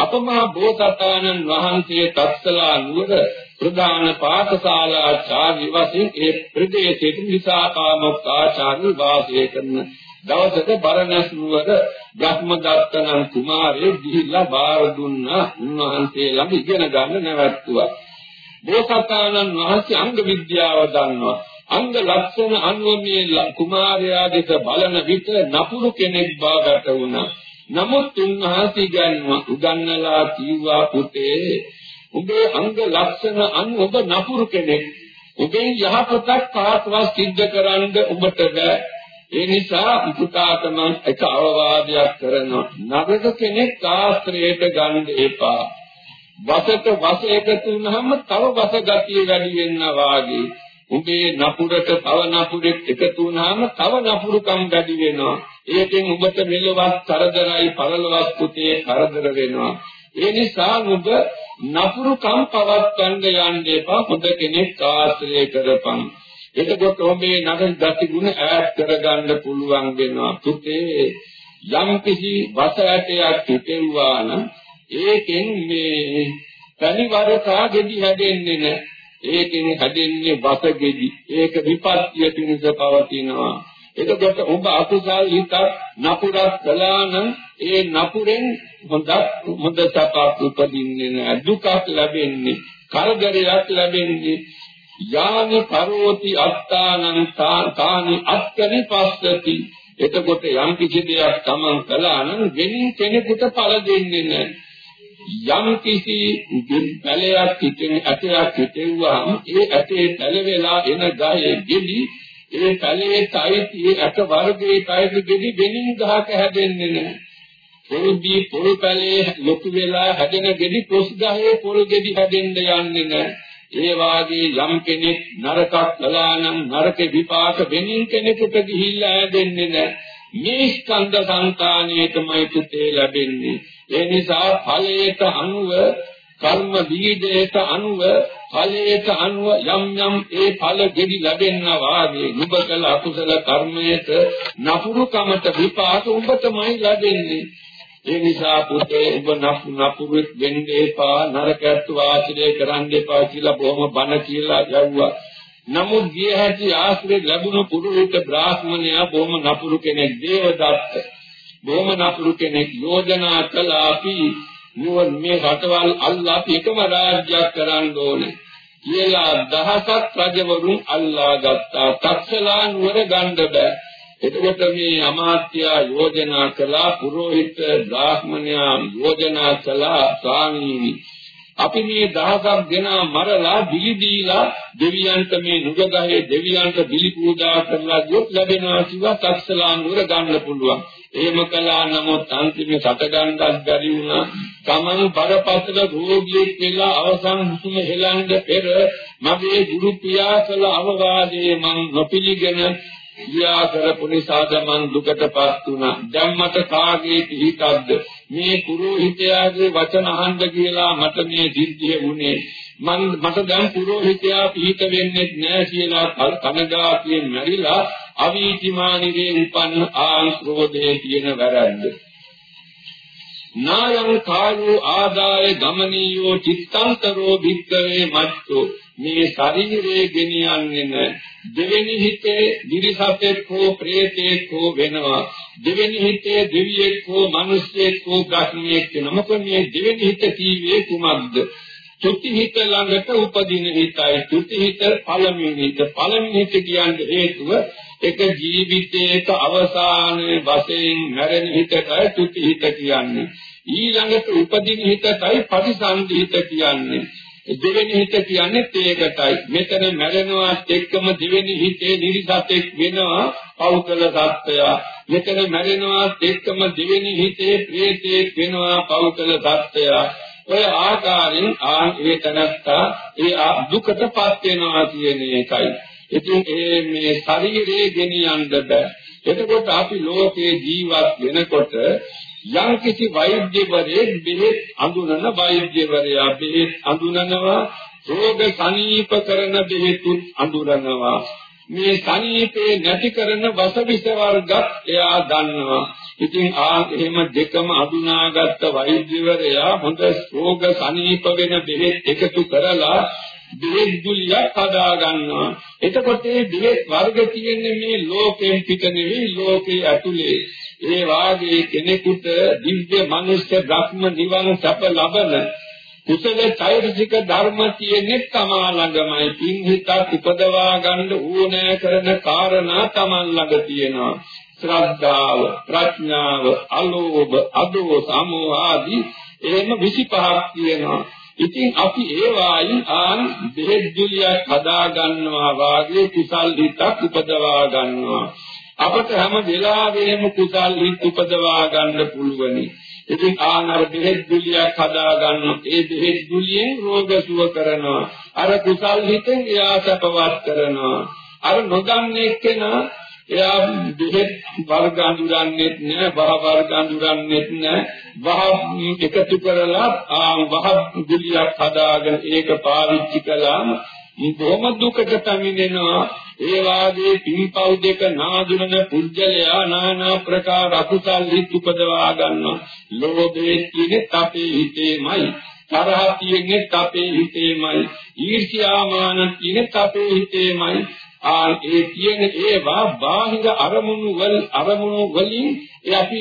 අපමහා බෝසතාණන් වහන්සේ තත්සලා නුවර ප්‍රධාන පාඨශාලාචාර්ය වශයෙන් ඒ ප්‍රදේශයේ විසාකාමොක් ආචාර්ය වාසය කරන දවසක බරණැස් නුවර බ්‍රහ්මදත්තනන් කුමාරයෙක් ගිහිල්ලා බාර දුන්නා. උන්වහන්සේ ළඟ ඉගෙන ගන්න නැවැත්තුවා. බෝසතාණන් වහන්සේ අංග විද්‍යාව දන්නවා. අංග ලක්ෂණ අනුව මේ කුමාරයා දෙස බලන විට නපුරු කෙනෙක් බවට වුණා. නමුත් උන්වහන්සේ ගන්නවා උගන්නලා කීවා පුතේ උඹේ අංග ලක්ෂණ අනුව ඔබ නපුරු කෙනෙක්. ඔබෙන් යහපතක් කාටවත් සිද්ධ කරන්න ඔබට බෑ. ඒ නිසා පුතාට මම එක අවවාදයක් කරනවා. නරක කෙනෙක් ආශ්‍රයයට ගන්න එපා. වසට වස එකතු වුනහම තව වස ගතිය වැඩි වෙනවා වාගේ. උඹේ නපුරට තව නපුරෙක් එකතු වුනහම තව නපුරුකම් වැඩි වෙනවා. ඒකෙන් උඹට මෙලොවක් කරදරයි පරලොවක් පුතේ කරදර වෙනවා. ඒ නිසා ඔබ නපුරුකම් පවත්වන්න යන්න එපා. හොඳ කෙනෙක් ආශ්‍රය කරපන්. එතකොට ඔබේ නගර ගති ගුණ ඈත් කරගන්න පුළුවන් වෙනවා. පුතේ යම් කිසි වසයටයක් හිතෙව්වා නම් ඒකෙන් මේ පරිවරකා ගෙඩි හැදෙන්නේ නැහැ. ඒකෙන් හැදෙන්නේ වසගෙඩි. ඒක විපත්‍ය පිණිස පවතිනවා. එතකොට ඔබ අකුසල් හිතක් නපුරක් කළා නම් ඒ නපුරෙන් හොඳක් හොඳ සපක් උපදින්නේ නැහැ. දුකක් ලැබෙන්නේ, කරදරයක් ලැබෙන්නේ. යානි කරෝති අත්තානං තානි අත්තනි පස්සති එතකොට යම් කිසි දෙයක් තමන් කළා නම් වෙනින් කෙනෙකුට ඵල දෙන්නේ නැහැ යම් කිසි පැලයක් පිටින් ඇටයක් හිටෙව්වහම ඒ ඇටේ පැලවෙලා එන ගහේ ගෙඩි ඒ පැලේ තයිති ඇට වර්ගයේ තයිති ගෙඩි වෙනින් ගහක හැදෙන්නේ නැහැ. පොල්දී පොල් පැලේ ලොකු වෙලා හැදෙන ගෙඩි පොස් ගහේ පොල් ගෙඩි හැදෙන්න යන්නේ නැහැ. ඒ වාගේ යම් කෙනෙක් නරකක් කළා නම් නරක විපාක වෙනින් කෙනෙකුට ගිහිල්ලා හැදෙන්නේ නැහැ. මේ ස්කන්ධ සංකාණයේ තමයි පුතේ ලැබෙන්නේ. ඒ නිසා ඵලයට අනුව කර්ම බීජයට අනුව ඵලයට අනුව යම් යම් ඒ ඵල ගෙඩි ලැබෙනවා වාගේ නුඹ කළ අකුසල කර්මයට නපුරුකමට විපාක උඹටමයි ලැබෙන්නේ ඒ නිසා පුතේ ඔබ නපු නපුරුත් වෙන්න එපා නරකත් වාචනය කරන්න එපා කියලා බොහොම බන කියලා යවුවා නමුත් ගිය හැටි ආශ්‍රය ලැබුණු පුරුහිත බ්‍රාහ්මණයා බොහොම නපුරු කෙනෙක් දේවදත්ත. බොහොම නපුරු කෙනෙක් යෝජනා කළා අපි. නුවන් මේ රටවල් අල්ලා අපි එකම රාජ්‍යයක් කරන්න ඕනේ. කියලා දහසක් රජවරුන් අල්ලා ගත්තා. තක්ෂලා නුවර ගන්න බෑ. එතකොට මේ අමාත්‍යා යෝජනා කළා පුරোহিত බ්‍රාහ්මණයා යෝජනා කළා ස්වාමීනි. අපි මේ දහසක් දෙනා මරලා බිලි දීලා දෙවියන්ට මේ නුගගහේ දෙවියන්ට බිලි පූජා කරලා ගොත් ලැබෙනවා කිව්වා තක්සලා නුර ගන්න පුළුවන්. එහෙම කළා නමුත් අන්තිමේ සත ගන්නත් බැරි වුණා. තමන් බරපතල රෝගියෙක් වෙලා අවසන් හුස්ම හෙලන්න පෙර මගේ ගුරු පියා කළ අවවාදයේ මං නොපිළිගෙන ක්‍රියා කරපු නිසාද මං දුකටපත් වුණා. දැන් මට කාගේ පිහිටක්ද? මේ පුරোহিතයාගේ වචන අහන්න කියලා මට මේ සිද්ධිය වුණේ. මං මට දැන් පුරোহিතයා පිහිට වෙන්නේ නැහැ කියලා කනගාටුවෙන් මැරිලා අවීතිමානිගේ උපන් ආංක්‍රෝධයේ තියෙන වැරද්ද. නායං කායෝ ආදාය ගමනීයෝ චිත්තන්තරෝ භික්කවේ මච්චෝ මේ ශරීරයේ ගෙනියන්නේ නැ දෙවෙනි හිතේ දිරිසතෙක් හෝ ප්‍රේතෙක් හෝ වෙනවා. දෙවෙනි හිතේ දෙවියෙක් හෝ මිනිසෙක් හෝ ග්‍රහණියෙක් වෙනවා. මොකද මේ දෙවෙනි හිත කීවේ කුමක්ද? චුති හිත ළඟට උපදින හිතයි. චුති හිත පළමුවෙනි හිත. පළමුවෙනි හිත කියන්නේ හේතුව එක ජීවිතයක අවසානයේ වශයෙන් මැරෙන හිතට චුති හිත කියන්නේ. ඊළඟට උපදින හිතටයි පටිසන්ධි හිත කියන්නේ. දෙවෙනි හිත කියන්නේ තේකටයි මෙතන මැරෙනවාත් එක්කම දෙවෙනි හිතේ නිරිසතෙක් වෙනවා පෞකල සත්‍යය මෙතන මැරෙනවාත් එක්කම දෙවෙනි හිතේ ප්‍රේතෙක් වෙනවා පෞකල සත්‍යය ඔය ආකාරයෙන් ආ ඒ තනත්තා ඒ දුකටපත් වෙනවා කියන එකයි. ඉතින් ඒ මේ ශරීරයේ ගෙනියන්න බෑ. එතකොට අපි ලෝකේ ජීවත් වෙනකොට යම් කිසි වෛද්‍යවරයෙක් බෙහෙත් අඳුනන වෛද්‍යවරයා බෙහෙත් අඳුනනවා රෝග සනීප කරන බෙහෙතුත් අඳුරනවා මේ සනීපේ නැති කරන වසවිස වර්ගත් එයා දන්නවා. ඉතින් ආ එහෙම දෙකම අඳුනාගත්ත වෛද්‍යවරයා හොඳ රෝග සනීප වෙන බෙහෙත් එකතු කරලා බෙහෙත් ගුලියක් හදා ගන්නවා. එතකොට මේ බෙහෙත් වර්ග තියෙන්නේ මේ ලෝකයෙන් පිට නෙවෙයි ලෝකේ ඇතුලේ. ඒ වාගේ කෙනෙකුට දිව්‍ය මනුෂ්‍ය බ්‍රහ්ම නිවන සැප ලබන කුසල චෛතසික ධර්ම තියෙන්නේ තමා ළඟමයි. පින් හිතක් උපදවා ගන්න ඕනෑ කරන කාරණා තමන් ළඟ තියෙනවා. ශ්‍රද්ධාව ප්‍රඥාව අලෝභ අදෝ සමෝ ආදී එහෙම 25ක් තියෙනවා. ඉතින් අපි ඒ වායින් ආන් බෙහෙත් ජුලියක් හදා ගන්නවා වාගේ කුසල් හිතක් උපදවා ගන්නවා. අපට හැම වෙලාවෙම කුසල් හිත් උපදවා ගන්න පුළුවනි. ඉතින් ආනර බෙහෙත් ගුලියක් හදා ගන්න ඒ බෙහෙත් ගුලියෙන් රෝග සුව කරනවා. අර කුසල් හිතෙන් එයා සපවත් කරනවා. අර නොදන්නේ කෙනා එයා බෙහෙත් වර්ග අඳුරන්නේත් නෑ, බහ වර්ග අඳුරන්නේත් නෑ. වහ එකතු කරලා ආ වහ ගුලියක් හදාගෙන ඒක පාවිච්චි කළාම බොහොම දුකට පැමිණෙනවා ඒ වාගේ පින්පව් දෙක නාදුනන පුජ්‍යලයා নানা ප්‍රකාර අකුසල් හිත් උපදවා ගන්නවා. ලෝභයේ තියෙන අපේ හිතේමයි. තරහ තියෙන්නේ අපේ හිතේමයි. ඊර්ෂ්‍යාමාන තියෙන අපේ හිතේමයි. ආ ඒ කියන ඒවා බාහිර අරමුණු වල අරමුණු වලින් අපි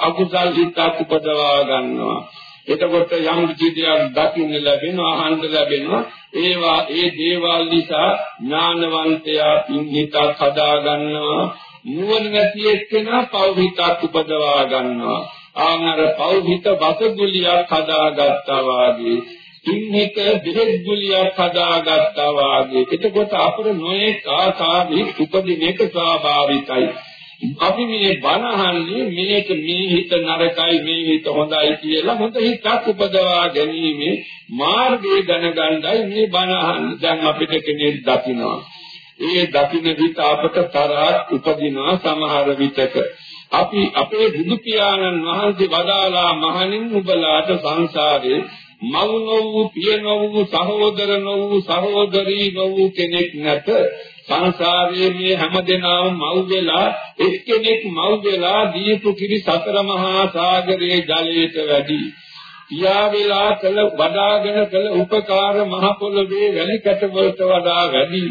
අකුසල් හිත් උපදවා ගන්නවා. එතකොට යම් කිසි දෙයක් දකින්න ලැබෙනවා අහන්න ලැබෙනවා. ඒවා ඒ දේවල් නිසා ඥානවන්තයා පින්හිතක් හදා ගන්නවා. නුවණ නැති එක්කෙනා පෞහිතක් උපදවා ගන්නවා. ආනර පෞහිත වසගුලියක් හදාගත්තා වාගේ පින්හිත දෙහෙග්ගුලියක් හදාගත්තා වාගේ. එතකොට අපර නොයේ ආකාරී උපදින එක ස්වාභාවිකයි. අපි මේ බණ අහන්නේ මේක මේ හිත නරකයි මේ හිත හොඳයි කියලා හොඳ හිතක් උපදවා ගැනීම මාර්ගය දැනගන්නයි මේ බණ අහන්නේ දැන් අපිට කෙනෙක් දකිනවා. ඒ දකින්න විට අපට තරහක් උපදිනවා සමහර විටක. අපි අපේ බුදු පියාණන් වහන්සේ වදාලා මහණින් උබලාට සංසාරේ මව් නොවූ පිය නොවූ සහෝදර නොවූ සහෝදරී නොවූ කෙනෙක් නැත. සංසාරයේ මේ හැමදෙනාම මව් වෙලා එක්කෙනෙක් මව් වෙලා දීපු කිරි සතර මහා සාගරයේ ජලයට වැඩි. පියා වෙලා කළ වඩාගෙන කළ උපකාර මහ පොළොවේ වැලි කැට වලට වඩා වැඩි.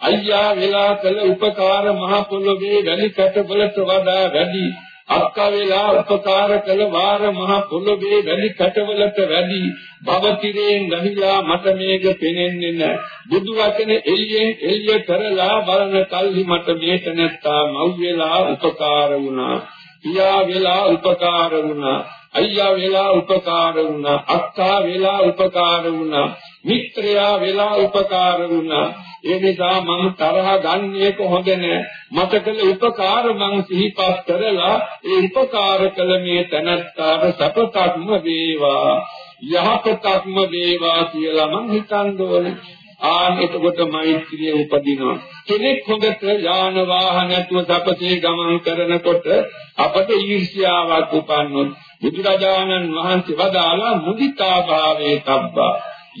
අයියා වෙලා කළ උපකාර මහ පොළොවේ වැලි කැට වලට වඩා වැඩි. අක්කා වේලා උපකාර කළ වාර මහ පොළොවේ වැලි කටවලට වැඩි භවතිරෙන් ගහිලා මට මේක පෙනෙන්නේ නැහැ බුදු වචන එළියෙන් එළිය කරලා බලන කල්හි මට මේක නැත්තා මව් වේලා උපකාර වුණා. පියා වේලා උපකාර වුණා. අයියා වේලා උපකාර වුණා. අක්කා වේලා උපකාර වුණා. මිත්‍රයා වේලා උපකාර වුණා. ඒ නිසා මම තරහ ගන්නේක හොඳ නෑ මට කළ උපකාර මං සිහිපත් කරලා ඒ උපකාර කළ මේ තනත්තාට සපතක්ම වේවා යහපතක්ම වේවා කියලා මං හිතන්න ඕනේ. ආන් එතකොට මෛත්‍රිය උපදිනවා. කෙනෙක් හොඳට යාන වාහන නැතුව සපසේ ගමන් කරනකොට අපට ඊර්ෂ්‍යාවක් උපන්නොත් බුදුරජාණන් වහන්සේ වදාලා මුදිතා භාවයේ තබ්බා.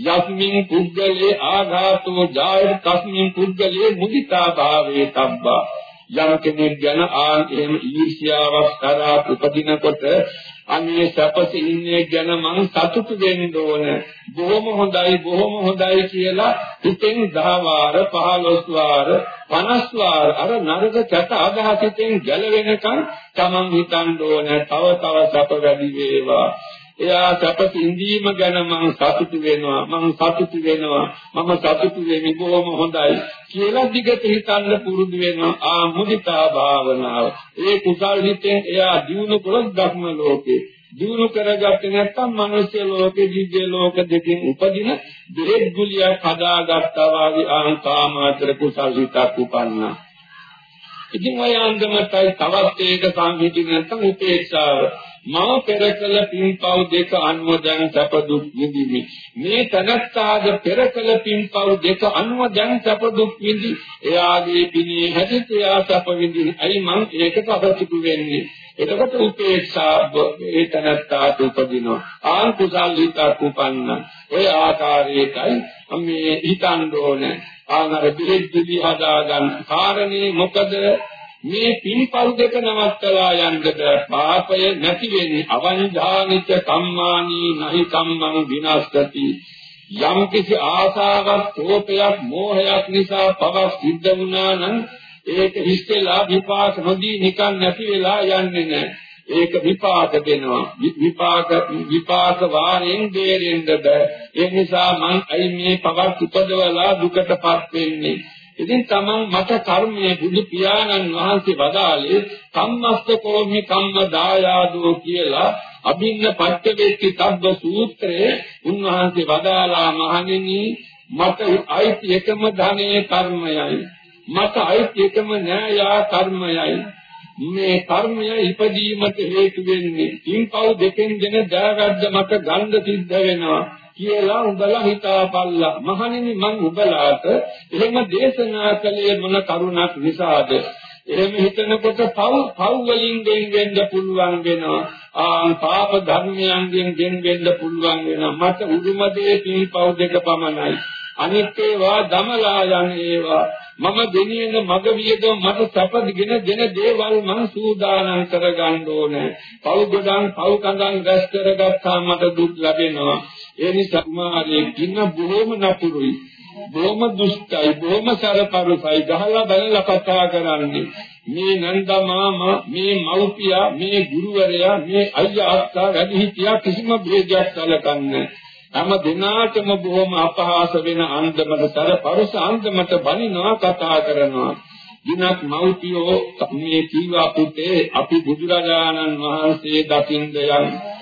යස්මින් පුද්ගලේ ආඝාතෝ ජායත තස්මින් පුද්ගලේ මුදිතා භාවේ තබ්බා යම් කෙනෙක් ගැන ආන් එහෙම ඊර්ෂ්‍යාවක් කරා උපදිනකොට අනේ සැපසේ ඉන්නේ ගැන මං සතුටු වෙන්න ඕන. බොහොම හොඳයි බොහොම හොඳයි කියලා හිතෙන් 10 වාර 15 වාර 50 වාර අර නරක කැට අදහසින් ගැලවෙනකන් තමන් හිතන්න ඕන තව තව සැප වැඩි වේවා. එයා සැප සිඳීම ගැන මම සතුටු වෙනවා. මම සතුටු වෙනවා. මම සතුටු වෙමි බොහොම හොඳයි කියලා දිගට හිතන්න පුරුදු වෙනවා ආ මුදිතා භාවනාව. ඒ කුසල් හිතෙන් එයා දිනු කරොත් ධර්ම ලෝකේ. දිනු කරගත්තේ නැත්නම් මනුෂ්‍ය ලෝකේ දිව්‍ය ලෝක දෙකෙන් උපදින දෙහෙත් ගුලියක් හදාගත්තා වාගේ ආංකාමාතර කුසල් හිතක් උපන්නා. ඉතින් ඔය අන්දමටයි තවත් ඒක සංහිඳි නැත්නම් උපේක්ෂාව. මම පෙර කළ පින්පව් දෙක අනුව දැන් සැප දුක් විඳිමි. මේ තනත්තාද පෙර කළ පින්පව් දෙක අනුව දැන් සැප දුක් විඳි. එයාගේ පිනේ හැදිත එයා සැප විඳින අයි මං ඒකට අපතිතු වෙන්නේ? එතකොට උපේක්ෂා ඒ තනත්තාට උපදිනවා. ආන් කුසල් හිතක් උපන්න ඔය ආකාරයටයි මේ හිතන්න ඕනේ. ආනර දෙහිදි හදාගන්න. කාරණේ මොකද? මේ පින්පල් දෙක නවත්තලා යන්නද පාපය නැති වෙන්නේ අවංජානිත කම්මානී නහි කම්මං විනාශති. යම් කිසි ආසාවක් කෝපයක් මෝහයක් නිසා පවක් සිද්ධ වුණා නම් ඒක හිස්තලා විපාක නොදී නිකන් නැති වෙලා යන්නේ නැහැ. ඒක විපාක දෙනවා. විපාක විපාක වාරෙන් දෙරෙන්ද ඒ නිසා මං අයි මේ පවක් උපදවලා දුකටපත් වෙන්නේ? ඉතින් තමන් මට කර්මයේ බුදු පියාණන් වහන්සේ වදාළේ කම්මස්තකෝමි කම්ම දායාදෝ කියලා අභින්න පච්චවේක්ති තබ්බ සූත්‍රයේ උන්වහන්සේ වදාලා මහණෙනි මට අයිති එකම ධනයේ කර්මයයි. මට අයිති එකම න්‍යායා කර්මයයි. මේ කර්මය ඉපදීමට හේතු වෙන්නේ තින්පව් දෙකෙන් දෙන දාගද්ද මට ගන්ධ සිද්ධ වෙනවා. කියලා උඹලා හිතාපල්ලා. මහණෙනි මං උඹලාට එහෙම දේශනා කළේ මොන කරුණක් නිසාද? එහෙම හිතනකොට පව් පව් වලින් ගෙන් වෙන්න පුළුවන් වෙනවා. ආ පාප ධර්මයන්ගෙන් ගෙන් වෙන්න පුළුවන් වෙනවා. මට උරුම දේ පින්පව් දෙක පමණයි. අනිත් ඒවා දමලා යන ඒවා. මම ගෙනියන මග වියදම මට සැපදිගෙන දෙන දේවල් මම සූදානම් කරගන්න ඕනේ. පව් ගොඩන් පව් කඳන් රැස් කරගත්තාම මට දුක් ලැබෙනවා. ඒ නිසා මාගේ කින්න බොහොම නපුරුයි. බොහොම දුෂ්ටයි, බොහොම සරපරුසයි ගහලා බලලා කතා කරන්නේ. මේ නන්දා මාමා, මේ මව්පියා, මේ ගුරුවරයා, මේ අයියා අක්කා වැඩිහිටියා කිසිම බේජයක් සැලකන්නේ හැම දිනාටම බොහොම අපහාස වෙන අන්දමට සරපරුස අන්දමට බනිනවා කතා කරනවා. දිනක් මව්පියෝ මේ කීවා පුතේ අපි බුදුරජාණන් වහන්සේ දකින්ද යන්නේ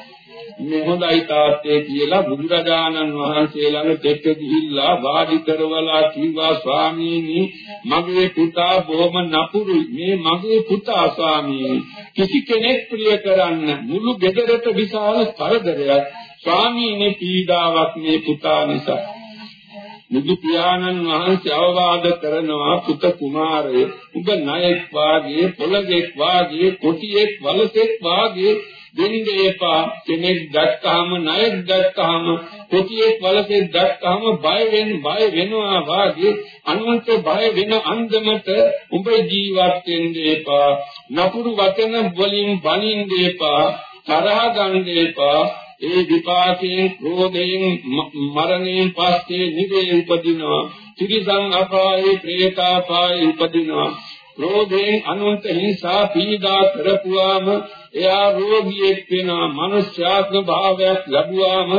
මේ හොඳයි තාත්තේ කියලා බුදුරජාණන් වහන්සේ ළඟ දෙක ගිහිල්ලා වාඩි කරවලා කිව්වා ස්වාමීනි මගේ පුතා බොහොම නපුරුයි. මේ මගේ පුතා ස්වාමීනි කිසි කෙනෙක් ප්‍රිය කරන්න මුළු ගෙදරට විශාල කරදරයක්. ස්වාමීනි පීඩාවක් මේ පුතා නිසා. බුදු පියාණන් වහන්සේ අවවාද කරනවා පුත කුමාරය උඹ ණයෙක් වාගේ පොළගෙක් වාගේ කොටියෙක් වලසෙක් වාගේ දෙන්න එපා කෙනෙක් දැක්කහම ණයක් දැක්කහම කොටියෙක් වලසෙක් දැක්කහම බය වෙන බය වෙනවා වාගේ අනුන්ට බය වෙන අන්දමට උඹ ජීවත් වෙන්න එපා. නපුරු වචන වලින් බනින්න එපා තරහ ගන්න එපා. ඒ විපාකයෙන් ක්‍රෝධයෙන් මරණයෙන් පස්සේ නිවේ උපදිනවා. ත්‍රිසං අපායේ ප්‍රේතාපායේ උපදිනවා. ක්‍රෝධයෙන් අනුන්ට හිංසා පීඩා කරපුවාම එයා රෝගියෙක් වෙනවා මනුෂ්‍යාත්ම භාවයක් ලැබුවාම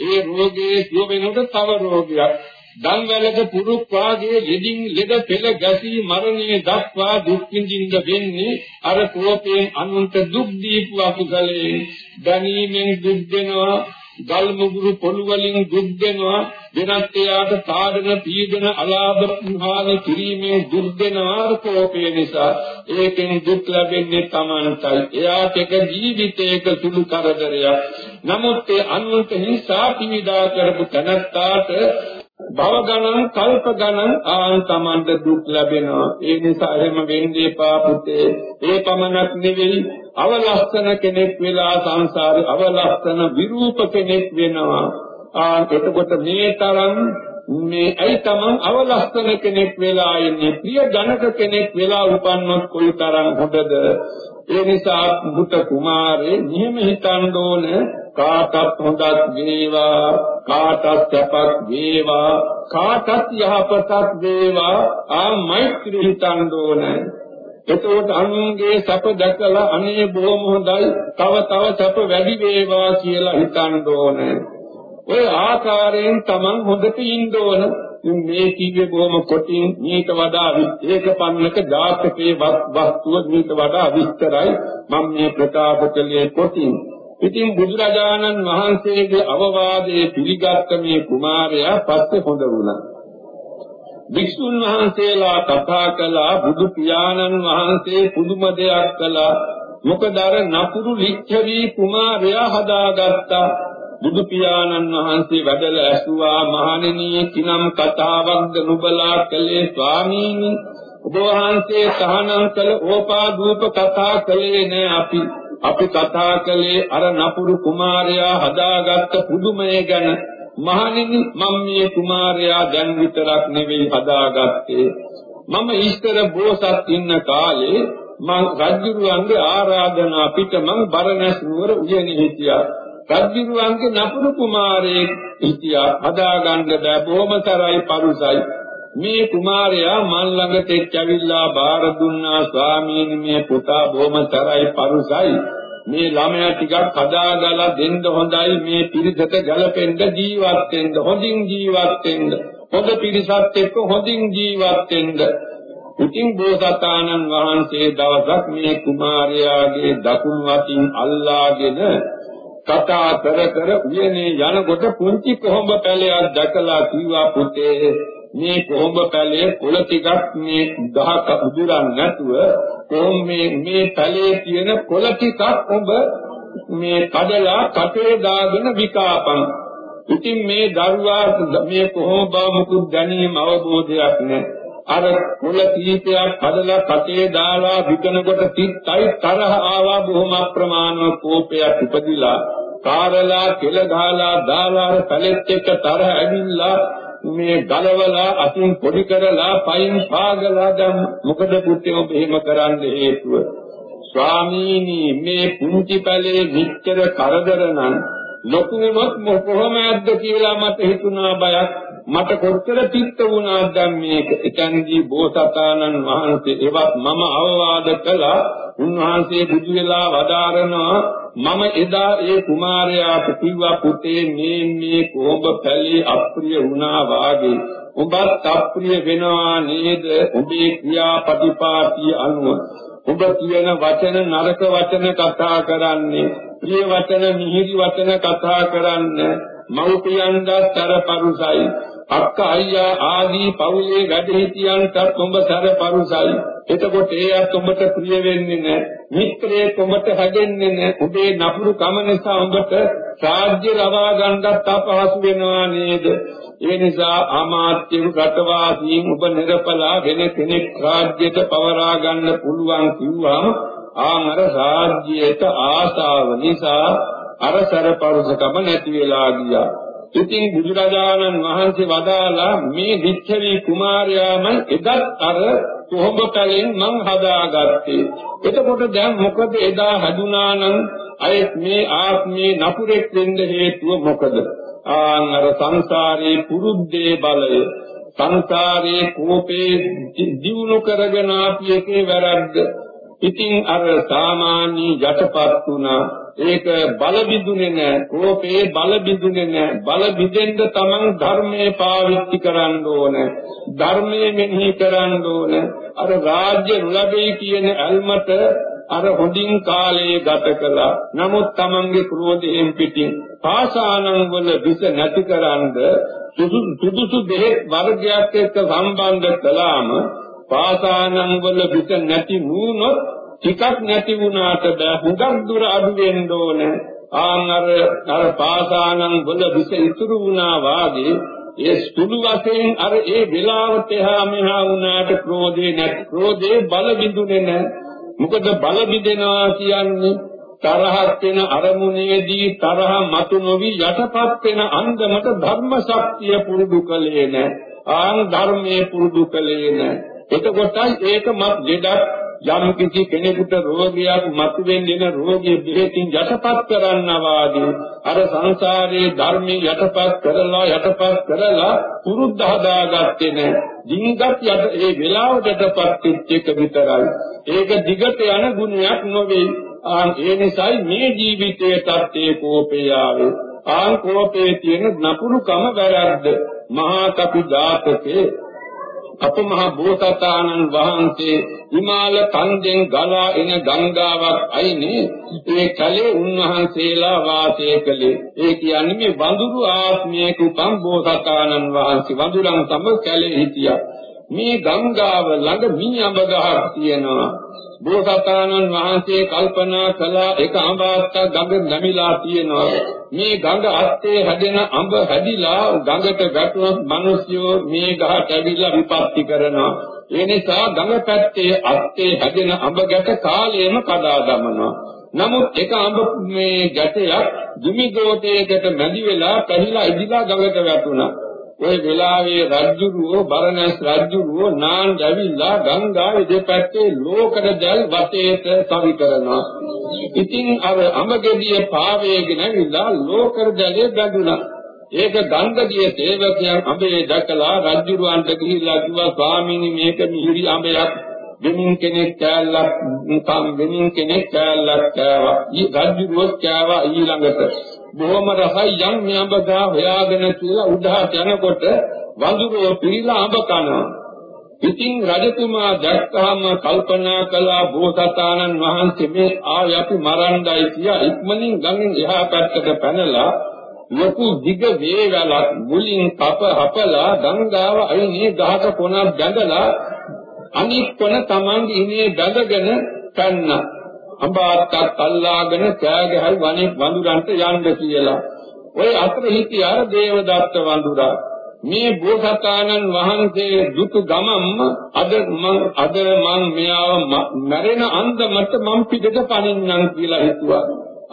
ඒ රෝගේ සුව වෙනකොට තව රෝගයක්. දන්වැලක පුරුක් වාගේ යෙදින් ලෙඩ පෙළ ගැසී මරණය දක්වා දුක් විඳින්න වෙන්නේ අර කෝපයෙන් අනුන්ට දුක් දීපු අකුසලයෙන්. දැනීමෙන් දුක් දෙනවා ගල් මුගුරු පොළු වලින් දුක් දෙනවා වෙනත් එයාට තාඩන පීඩන අලාභ පුහාන කිරීමේ දුක් දෙනවා කෝපය නිසා. ඒකෙන් දුක් ලැබෙන්නේ Tamanටයි එයාට එක ජීවිතයක සුළු කරදරයක්. නමුත් ඒ අනුන්ට හිංසා පීඩා කරපු තැනත්තාට භව ගණන් කල්ප ගණන් ආන් තමන්ට දුක් ලැබෙනවා. ඒ නිසා එහෙම වෙන්නේ එපා පුතේ. ඒ පමණක් නෙවෙයි අවලස්සන කෙනෙක් වෙලා සංසාරේ අවලස්සන විරූප කෙනෙක් වෙනවා. ආ එතකොට මේ තරම් මේ ඇයි තමන් අවලස්සන කෙනෙක් වෙලා ඉන්නේ? ප්‍රිය ජනක කෙනෙක් වෙලා උපන්නොත් කොයිතරම් හොඳද? ඒ නිසා බුත කුමාරේ නියම හිතන්න ඕන. කාටත් හොඳක් වේවා කාටත් සැපක් වේවා කාටත් යහපතක් වේවා. ආ මෛත්‍රී හිතන්න ඕන. එතකොට අනුන්ගේ සැප දැකලා අනේ බොහොම හොඳයි තව තව සැප වැඩි වේවා කියලා හිතන්න ඕන. ඔය ආකාරයෙන් Taman හොඳට ඉන්න ඕන මේ කීවේ බොහොම කොටින් මේක වඩා ඒක පන්නක ජාතකයේ වස්තුව මේක වඩා විස්තරයි මම මේ ප්‍රකාශ කළේ කොටින් ඉතින් බුදුරජාණන් වහන්සේගේ අවවාදයේ පිළිගත් මේ කුමාරයා පස්සේ හොඳ වුණා. වික්ෂුන් වහන්සේලා කතා කළා බුදු පියාණන් වහන්සේ පුදුම දෙයක් කළා. මොකද අර නපුරු ලිච්ඡවි කුමාරයා හදාගත්තා. බුදු පියාණන් වහන්සේ වැඩලා ඇසුවා මහණෙනි කිනම් කතාවක්ද නුබලා කළේ ස්වාමීනි? ඔබ වහන්සේ තහනම් කළ ඕපාදූප කතා කළේ නෑ අපි. අපි කතා කළේ අර නපුරු කුමාරයා හදාගත්ත පුදුමය ගැන. මහණෙනි මම මේ කුමාරයා දැන් විතරක් නෙවෙයි හදාගත්තේ. මම ඊස්තර බෝසත් ඉන්න කාලේ මං රජුරුවන්ගේ ආරාධනා පිට මං බරණැස් නුවර උයනේ හිටියා. රජුරුවන්ගේ නපුරු කුමාරයෙක් හිටියා. හදාගන්න බෑ. බොහොම තරයි පරුසයි. මේ කුමාරයා මන් ළඟට එක්කවිල්ලා බාර දුන්නා ස්වාමීනි මේ පුතා බොහොම තරයි පරුසයි. මේ ළමයා ටිකක් හදාගලා දෙන්න හොඳයි. මේ පිරිසට ගැලපෙන්න ජීවත් වෙන්න හොඳින් ජීවත් වෙන්න හොඳ පිරිසත් එක්ක හොඳින් ජීවත් වෙන්න. ඉතින් බෝසතාණන් වහන්සේ දවසක් මේ කුමාරයාගේ දකුණු අතින් අල්ලාගෙන කතා කර කර උයනේ යනකොට පුංචි කොහොඹ පැලයක් දැකලා කිව්වා පුතේ මේ කොහොඹ පැලේ කුල ටිකක් මේ ගහක උදුරන් නැතුව කොහොම මේ මේ පැලේ තියෙන කොළ ටිකක් ඔබ මේ කඩලා කටේ දාගෙන විකාපන්. ඉතින් මේ දරුවා මේ කොහොම බව මුකුත් දැනීම අවබෝධයක් නැහැ. අර කුල කීපයක් කඩලා කටේ දාලා විකනකොට තිත්තයි තරහ ආවා බොහොම අප්‍රමාණව කෝපයක් ඉපදිලා කාරලා කෙල ගහලා දාලා පැලෙත් එක්ක තරහ ඇවිල්ලා මේ ගලවලා අතින් පොඩි කරලා පයින් පාගලා දැන් මොකද පුතේ ඔබ එහෙම කරන්න හේතුව? ස්වාමීනි මේ පුංචි පැලේ විතර කරදර නම් ලොකුනොත් කොහොමද කියලා මට හිතුණා බයක්. මට කොච්චර තිත්ත වුණාද දැන් මේක? එතනදී බෝසතාණන් වහන්සේ එවත් මම අවවාද කළා. උන්වහන්සේ බුදු වෙලා වදාරනවා මම එදා ඒ කුමාරයාට කිව්වා පුතේ මේ මේ කොඹ පැලේ අප්‍රිය වුණා වාගේ. ඔබත් අප්‍රිය වෙනවා නේද? ඔබේ ක්‍රියාපටිපාටිය අනුව. ඔබ කියන වචන නරක වචන කතා කරන්නේ ප්‍රිය වචන මිහිරි වචන කතා කරන්නේ මව්පියන්ගත් තරපරුසයි. අක්ක අයියා ආදී පවුලේ වැඩිහිටියන්ටත් ඔබ තරපරුසයි එතකොට ඒ අත් ඔබට ප්‍රිය වෙන්නේ නැහැ. මිත්‍රයෙක් ඔබට හැදෙන්නේ නැහැ. ඔබේ නපුරු කම නිසා ඔබට රාජ්‍ය ලබා ගන්නත් අපහසු වෙනවා නේද? ඒ නිසා අමාත්‍ය රටවාසීන් ඔබ නිරපලා වෙන කෙනෙක් රාජ්‍යයට පවරා ගන්න පුළුවන් කිව්වම ආන් අර රාජ්‍යයට ආසාව නිසා අර සරපරුසකම නැති වෙලා ගියා. ඉතින් බුදුරජාණන් වහන්සේ වදාලා මේ විච්ඡවි කුමාරයාම එදත් අර කොහොඹ කලින් මං හදාගත්තේ. එතකොට දැන් මොකද එදා හදුනා නම් අය මේ ආත්මේ නපුරෙක් වෙන්න හේතුව මොකද? ආන් අර සංසාරේ පුරුද්දේ බලය සංසාරේ කෝපේ දිනු කරගෙන ආපු එකේ වැරද්ද. ඉතින් අර සාමාන්‍ය යටපත් වුණා ඒක බල බිඳුනේ නැහැ කෝපේ බල බිඳුනේ නැහැ බල බිඳෙන්න තමන් ධර්මයේ පාවිච්චි කරන්න ඕන ධර්මයේ මෙහි කරන්න ඕන. අර රාජ්‍ය ලැබෙයි කියන අල්මත අර හොඳින් කාලයේ ගත කළා. නමුත් තමන්ගේ ක්‍රෝධයෙන් පිටින් පාසානං වල විස නැතිකරන්ද සුදුසු බෙහෙත් වර්ගයක් එක්ක සම්බන්ධ කළාම පාසානං වල විස නැති වුණොත් ටිකක් නැති වුණාට බෑ හුඟක් දුර අඩු වෙන්න ඕන ආන් අර අර පාසානං වල විස ඉතුරු වුණා වාගේ ඒ සුළු වශයෙන් අර ඒ වෙලාවට එහා මෙහා වුණාට ක්‍රෝධේ නැති ක්‍රෝධේ බල බිඳුනේ නැහැ මොකද බල බිඳෙනවා කියන්නේ තරහක් වෙන අරමුණේදී තරහ මතු නොවි යටපත් වෙන අන්දමට ධර්ම ශක්තිය පුරුදු කළේ නැහැ. ආන් ධර්මයේ පුරුදු කළේ නැහැ. එතකොටයි ඒකමත් දෙඩක් යම් කිසි කෙනෙකුට රෝගයක් මතුවෙන්න රෝගිය බෙහෙතින් යටපත් කරන්නවාදී අර සංසාරයේ ධර්මයේ යටපත් කරලා යටපත් කරලා පුරුද්ද හදාගත්තේ නැහැ. දින්ගත් යට ඒ වෙලාවට යටපත් වෙච්ච එක විතරයි. ඒක දිගට යන ගුණයක් නොවේ. ආන් ඒ නිසායි මේ ජීවිතයටත් ඒ කෝපය ආවේ. ආන් කෝපයේ තියෙන නපුරුකම වැරද්ද. මහා කපි ජාතකේ අපමහ බෝසතාණන් වහන්සේ හිමාල කන්දෙන් ගලා එන ගංගාවක් අයිනේ. ඒ කලේ උන්වහන්සේලා වාසය කළේ. ඒ කියන්නේ මේ වඳුරු ආත්මයක උපන් බෝසතාණන් වහන්සේ. වඳුරන් සම කැලේ හිටියා. මේ ගංගාව ළඟ මී අඹ ගහක් තියෙනවා. බෝසතාණන් වහන්සේ කල්පනා කළා එක අඹාත්ත ගඟ නැමිලා තියෙනවා. මේ ගඟ අත්තේ හැදෙන අඹ හැදිලා ගඟට වැටුනොත් මිනිස්සු මේ ගහට ඇවිල්ලා විපත්ති කරනවා. ඒ නිසා ගඟ පැත්තේ අත්තේ හැදෙන අඹ ගැට කාලයෙම කඩා දමනවා. නමුත් එක අඹ මේ ගැටයක් දුමි ගෝඨයකට මැදි වෙලා පැහිලා ඉදිලා ගඟට වැටුණා. ওই වෙලාවේ රජ්ජුරුවෝ බරණැස් රජ්ජුරුවෝ නාන් ඇවිල්ලා ගංගාවේ දෙපැත්තේ ලෝකද දැල් වටේට සවි කරනවා. ඉතින් අර අමගෙඩිය පාවේගෙන ඇවිල්ලා ලෝකද දැලේ බැඳුණා. ඒක ගංගදියේ සේවකයන් අඹේ දැකලා රජ්ජුරුවන්ට ගිහිල්ලා කිව්වා ස්වාමීනි මේක මිහිරි අඹයක් දෙමින් කෙනෙක් කෑල්ලක් නිකම් දෙමින් කෙනෙක් කෑල්ලක් කෑවා. ඊ රජ්ජුරුවෝ කෑවා ඊළඟට බොහොම රසයි යම් මේ අඹ ගා හොයාගෙන කියලා උඩහට යනකොට වඳුරෝ පිළිලා අඹ කනවා. ඉතින් රජතුමා දැක්කහම කල්පනා කළා බෝසතාණන් වහන්සේ මේ ආය අපි මරණ්ඩයි කියා ඉක්මනින් ගඟෙන් එහා පැත්තට පැනලා ලොකු දිග වේගලක් මුලින් කප හපලා ගංගාව අයිනේ ගහක කොනක් බැඳලා අනිත් කොන තමන්ගේ ඉනේ බැඳගෙන පැන්නා. අඹාත්තක් අල්ලාගෙන කෑගහයි වනේ වඳුරන්ට යන්න කියලා. ඔය අතර හිටිය අර දේවදත්ත වඳුරා මේ බෝසතාණන් වහන්සේ දුතු ගමම්ම අද මං අද මං මෙයාව මැරෙන අන්දමට මං පිටට පනින්නම් කියලා හිතුවා.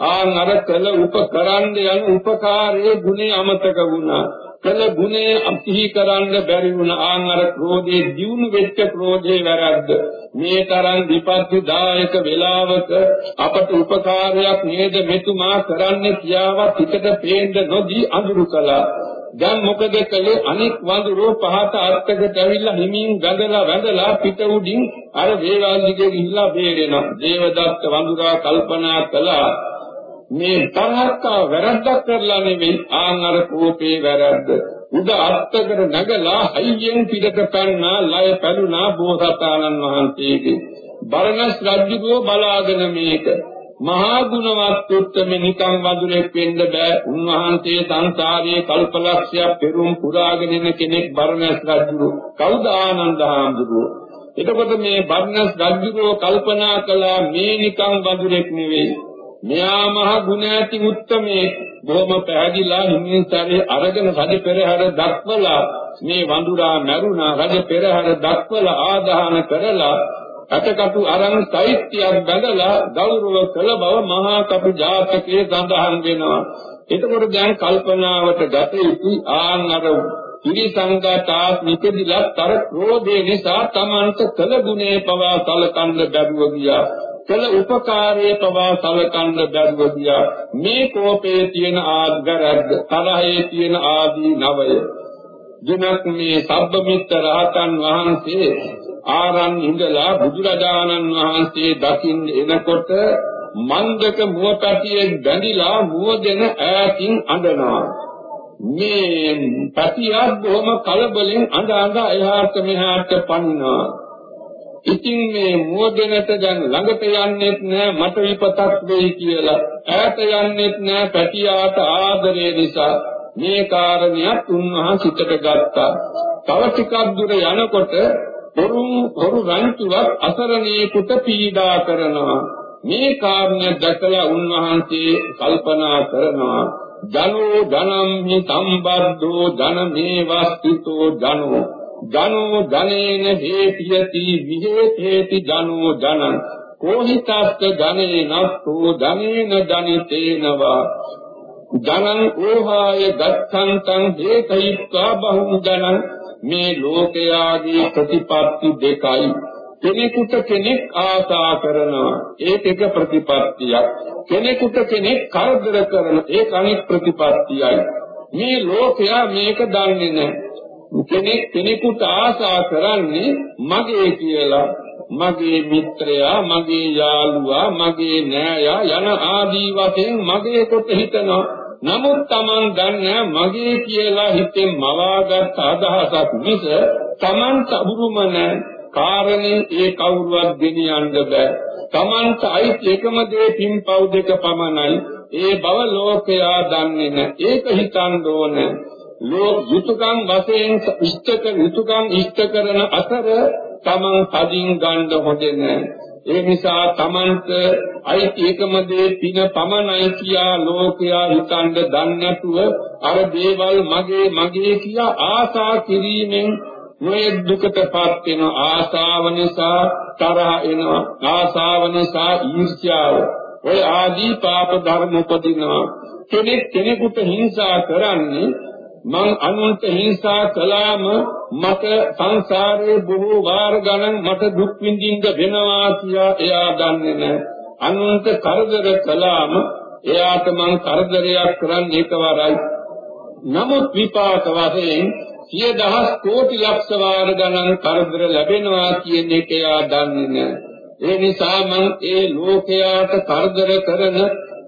ආන් අර කළ උපකරන්න යන උපකාරයේ ගුණය අමතක වුණා. කළ ගුණය අතිහි කරන්න බැරි වුණ ආන් අර ක්‍රෝධයේ දියුණු වෙච්ච ක්‍රෝධේ වැරද්ද. මේ තරම් විපත්තිදායක වෙලාවක අපට උපකාරයක් නේද මෙතුමා කරන්නේ කියාවත් හිතට පේන්න නොදී අඳුරු කළා. දැන් මොකද කළේ? අනික් වඳුරෝ පහත අත්තකට ඇවිල්ලා හිමින් ගඳලා වැඳලා පිට උඩින් අර වේවාල් දිගේ ගිහිල්ලා බේරෙනවා. දේවදත්ත වඳුරා කල්පනා කළා මේ තරහක්ක වැරද්දක් කරලා නෙවෙයි ආන් අර කෝපේ වැරද්ද. උද අත්තකට නැගලා හයියෙන් පිටට පැන්නා ලය පැලුනා බෝසතාණන් වහන්සේගේ. බරණස් රජුගේ බලාගෙන මේක. මහා ගුණවත් උත්තම නිකං වදුරෙක් වෙන්න බෑ. උන්වහන්සේ සංසාරයේ කල්පලක්ෂයක් පෙරුම් පුරාගෙන ඉන්න කෙනෙක් බරණස් රජු කවුද ආනන්ද හාමුදුරුවෝ? එතකොට මේ බරණස් රජුගේ කල්පනා කළා මේ නිකං වදුරෙක් නෙවෙයි. මෙයා මහ ගුණ ඇති උත්තමේ බොහොම පැහැදිලා හිමින්සාරේ අරගෙන රජ පෙරහැර දක්වලා මේ වඳුරා මැරුණා රජ පෙරහැර දක්වලා ආදාහන කරලා අටකටු අරන් සෛත්‍යයක් බඳලා ගෞරව කළ බව මහා කපු ජාතකයේ සඳහන් වෙනවා. එතකොට දැන් කල්පනාවට ගත යුතු ආන් අර පිරිසංගතාත් නිපදිලා තර ක්‍රෝධේ නිසා තමන්ට කළ ගුණේ පවා සලකන්න බැරුව ගියා. කළ උපකාරයේ පවා සලකන්න බැරුව ගියා. මේ කෝපයේ තියෙන ආගරද්ද තරහේ තියෙන ආදී නවය. දිනක් මේ සබ්බමිත්ත රහතන් වහන්සේ ආරන් ඉඳලා බුදුරජාණන් වහන්සේ දකින්න එනකොට මන්දක මුවපැටියෙක් බැඳිලා මුව දෙන ඈතින් අඬනවා. මේ පැටියා බොහොම කලබලෙන් අඬ අඬ එහාට මෙහාට පනිනවා. ඉතින් මේ මෝදෙනට දැන් ළඟට යන්නෙත් නෑ මට විපතක් වෙයි කියලා. ඈත යන්නෙත් නෑ පැටියාට ආදරය නිසා මේ කාරණියත් උන්වහන්සිතට ගත්තා. තව ටිකක් දුර යනකොට පොරු පොරු රන්තුවක් අසරණේකට පීඩා කරනවා. මේ කාරණය දැකලා උන්වහන්සේ කල්පනා කරනවා ජනෝ ජනම් හි සම්බද්ධෝ ජන මේ වස්තිතෝ ජනෝ. ජනෝ ජනේන හේතියති විහෙතේති ජනෝ ජනං. කෝහිතස්ස ජනේ නස්සෝ ධනේන ජනිතේනවා ජනං ඕහාය ගච්ඡන්තං හේතයිත්වා බහුම් ජනං. මේ ලෝකයාගේ ප්‍රතිපත්ති දෙකයි. කෙනෙකුට කෙනෙක් ආසා කරනවා. ඒක එක ප්‍රතිපත්තියක්. කෙනෙකුට කෙනෙක් කරදර කරන ඒක අනිත් ප්‍රතිපත්තියයි. මේ ලෝකයා මේක දන්නේ නැහැ. කෙනෙක් කෙනෙකුට ආසා කරන්නේ මගේ කියලා. මගේ මිත්‍රයා මගේ යාළුවා මගේ නෑයා යන ආදී වශයෙන් මගේ කොට හිතනවා. නමුත් Taman දන්නේ මගේ කියලා හිතෙන් මවාගත් අදහසක් මිස Taman තබුරුම නැහැ කාරණේ ඒ කවුරුවත් ගෙනියන්න බෑ. Tamanට අයිති එකම දේ පින්පව් දෙක පමණයි. ඒ බව ලෝකයා දන්නේ නැහැ ඒක හිතන්න ඕනේ. ලෝක යුතුයකම් වශයෙන් ඉෂ්ඨක යුතුයකම් ඉෂ්ඨ කරන අතර Taman තදින් ගන්න හොඳ නැහැ ඒ නිසා Tamanට අයිති එකම දේ පින පමණයි කියා ලෝකයා හිතන්න දන්නේ නැතුව අර දේවල් මගේ මගේ කියා ආසා කිරීමෙන් මේ දුකටපත් වෙන ආසාව නිසා තරහ එනවා. ආසාව නිසා ඊර්ෂ්‍යාව. ඔය ආදී පාප ධර්ම උපදිනවා. කෙනෙක් කෙනෙකුට හිංසා කරන්නේ මං අනුන්ට හිංසා කළාම මට සංසාරේ බොහෝ වාර ගණන් මට දුක් විඳින්න වෙනවා කියලා එයා දන්නේ නැහැ. අනුන්ට කරදර කළාම එයාට මං කරදරයක් කරන්නේ එකවරයි. නමුත් විපාක වශයෙන් සිය දහස් කෝටි ලක්ෂ වාර ගණන් කරදර ලැබෙනවා කියන එක එයා දන්නේ නැහැ. ඒ නිසා මං ඒ ලෝකයාට කරදර කරන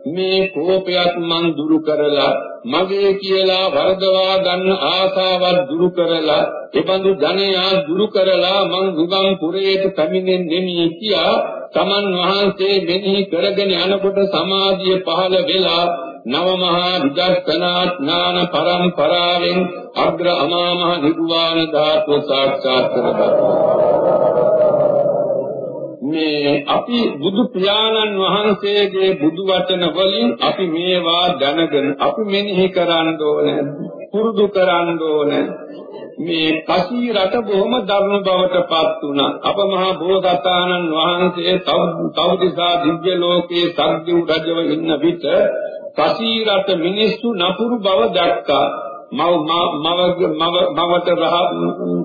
මේ කෝපයක් මං දුරු කරලා මගේ කියලා වර්ධවා ගන්න ආසාවක් දුරු කරලා එබඳු ධනයා දුරු කරලා මං ගුගම් පුරේට පැමිණෙන්නේ නෙමෙයි කියා තමන් වහන්සේ මෙනෙහි කරගෙන යනකොට සමාධිය පහළ වෙලා නව මහා විදර්ශනා ඥාන පරම්පරාවෙන් අග්‍ර අමා මහ නිර්වාණ ධාතුව සාක්ෂාත් කරගන්නවා මේ අපි බුදු පියාණන් වහන්සේගේ බුදු වචන වලින් අපි මේවා දැනගෙන අපි මෙනෙහි කරන්න ඕනේ පුරුදු කරන්න ඕනේ. මේ පසී රට බොහොම දරුණු බවට පත් වුණා. අප මහා බෝසතාණන් වහන්සේ තවදිසා දිව්‍ය ලෝකයේ සත්‍යු රජව ඉන්න විට පසී රට මිනිස්සු නපුරු බව දැක්කා. මව මව මවට රහ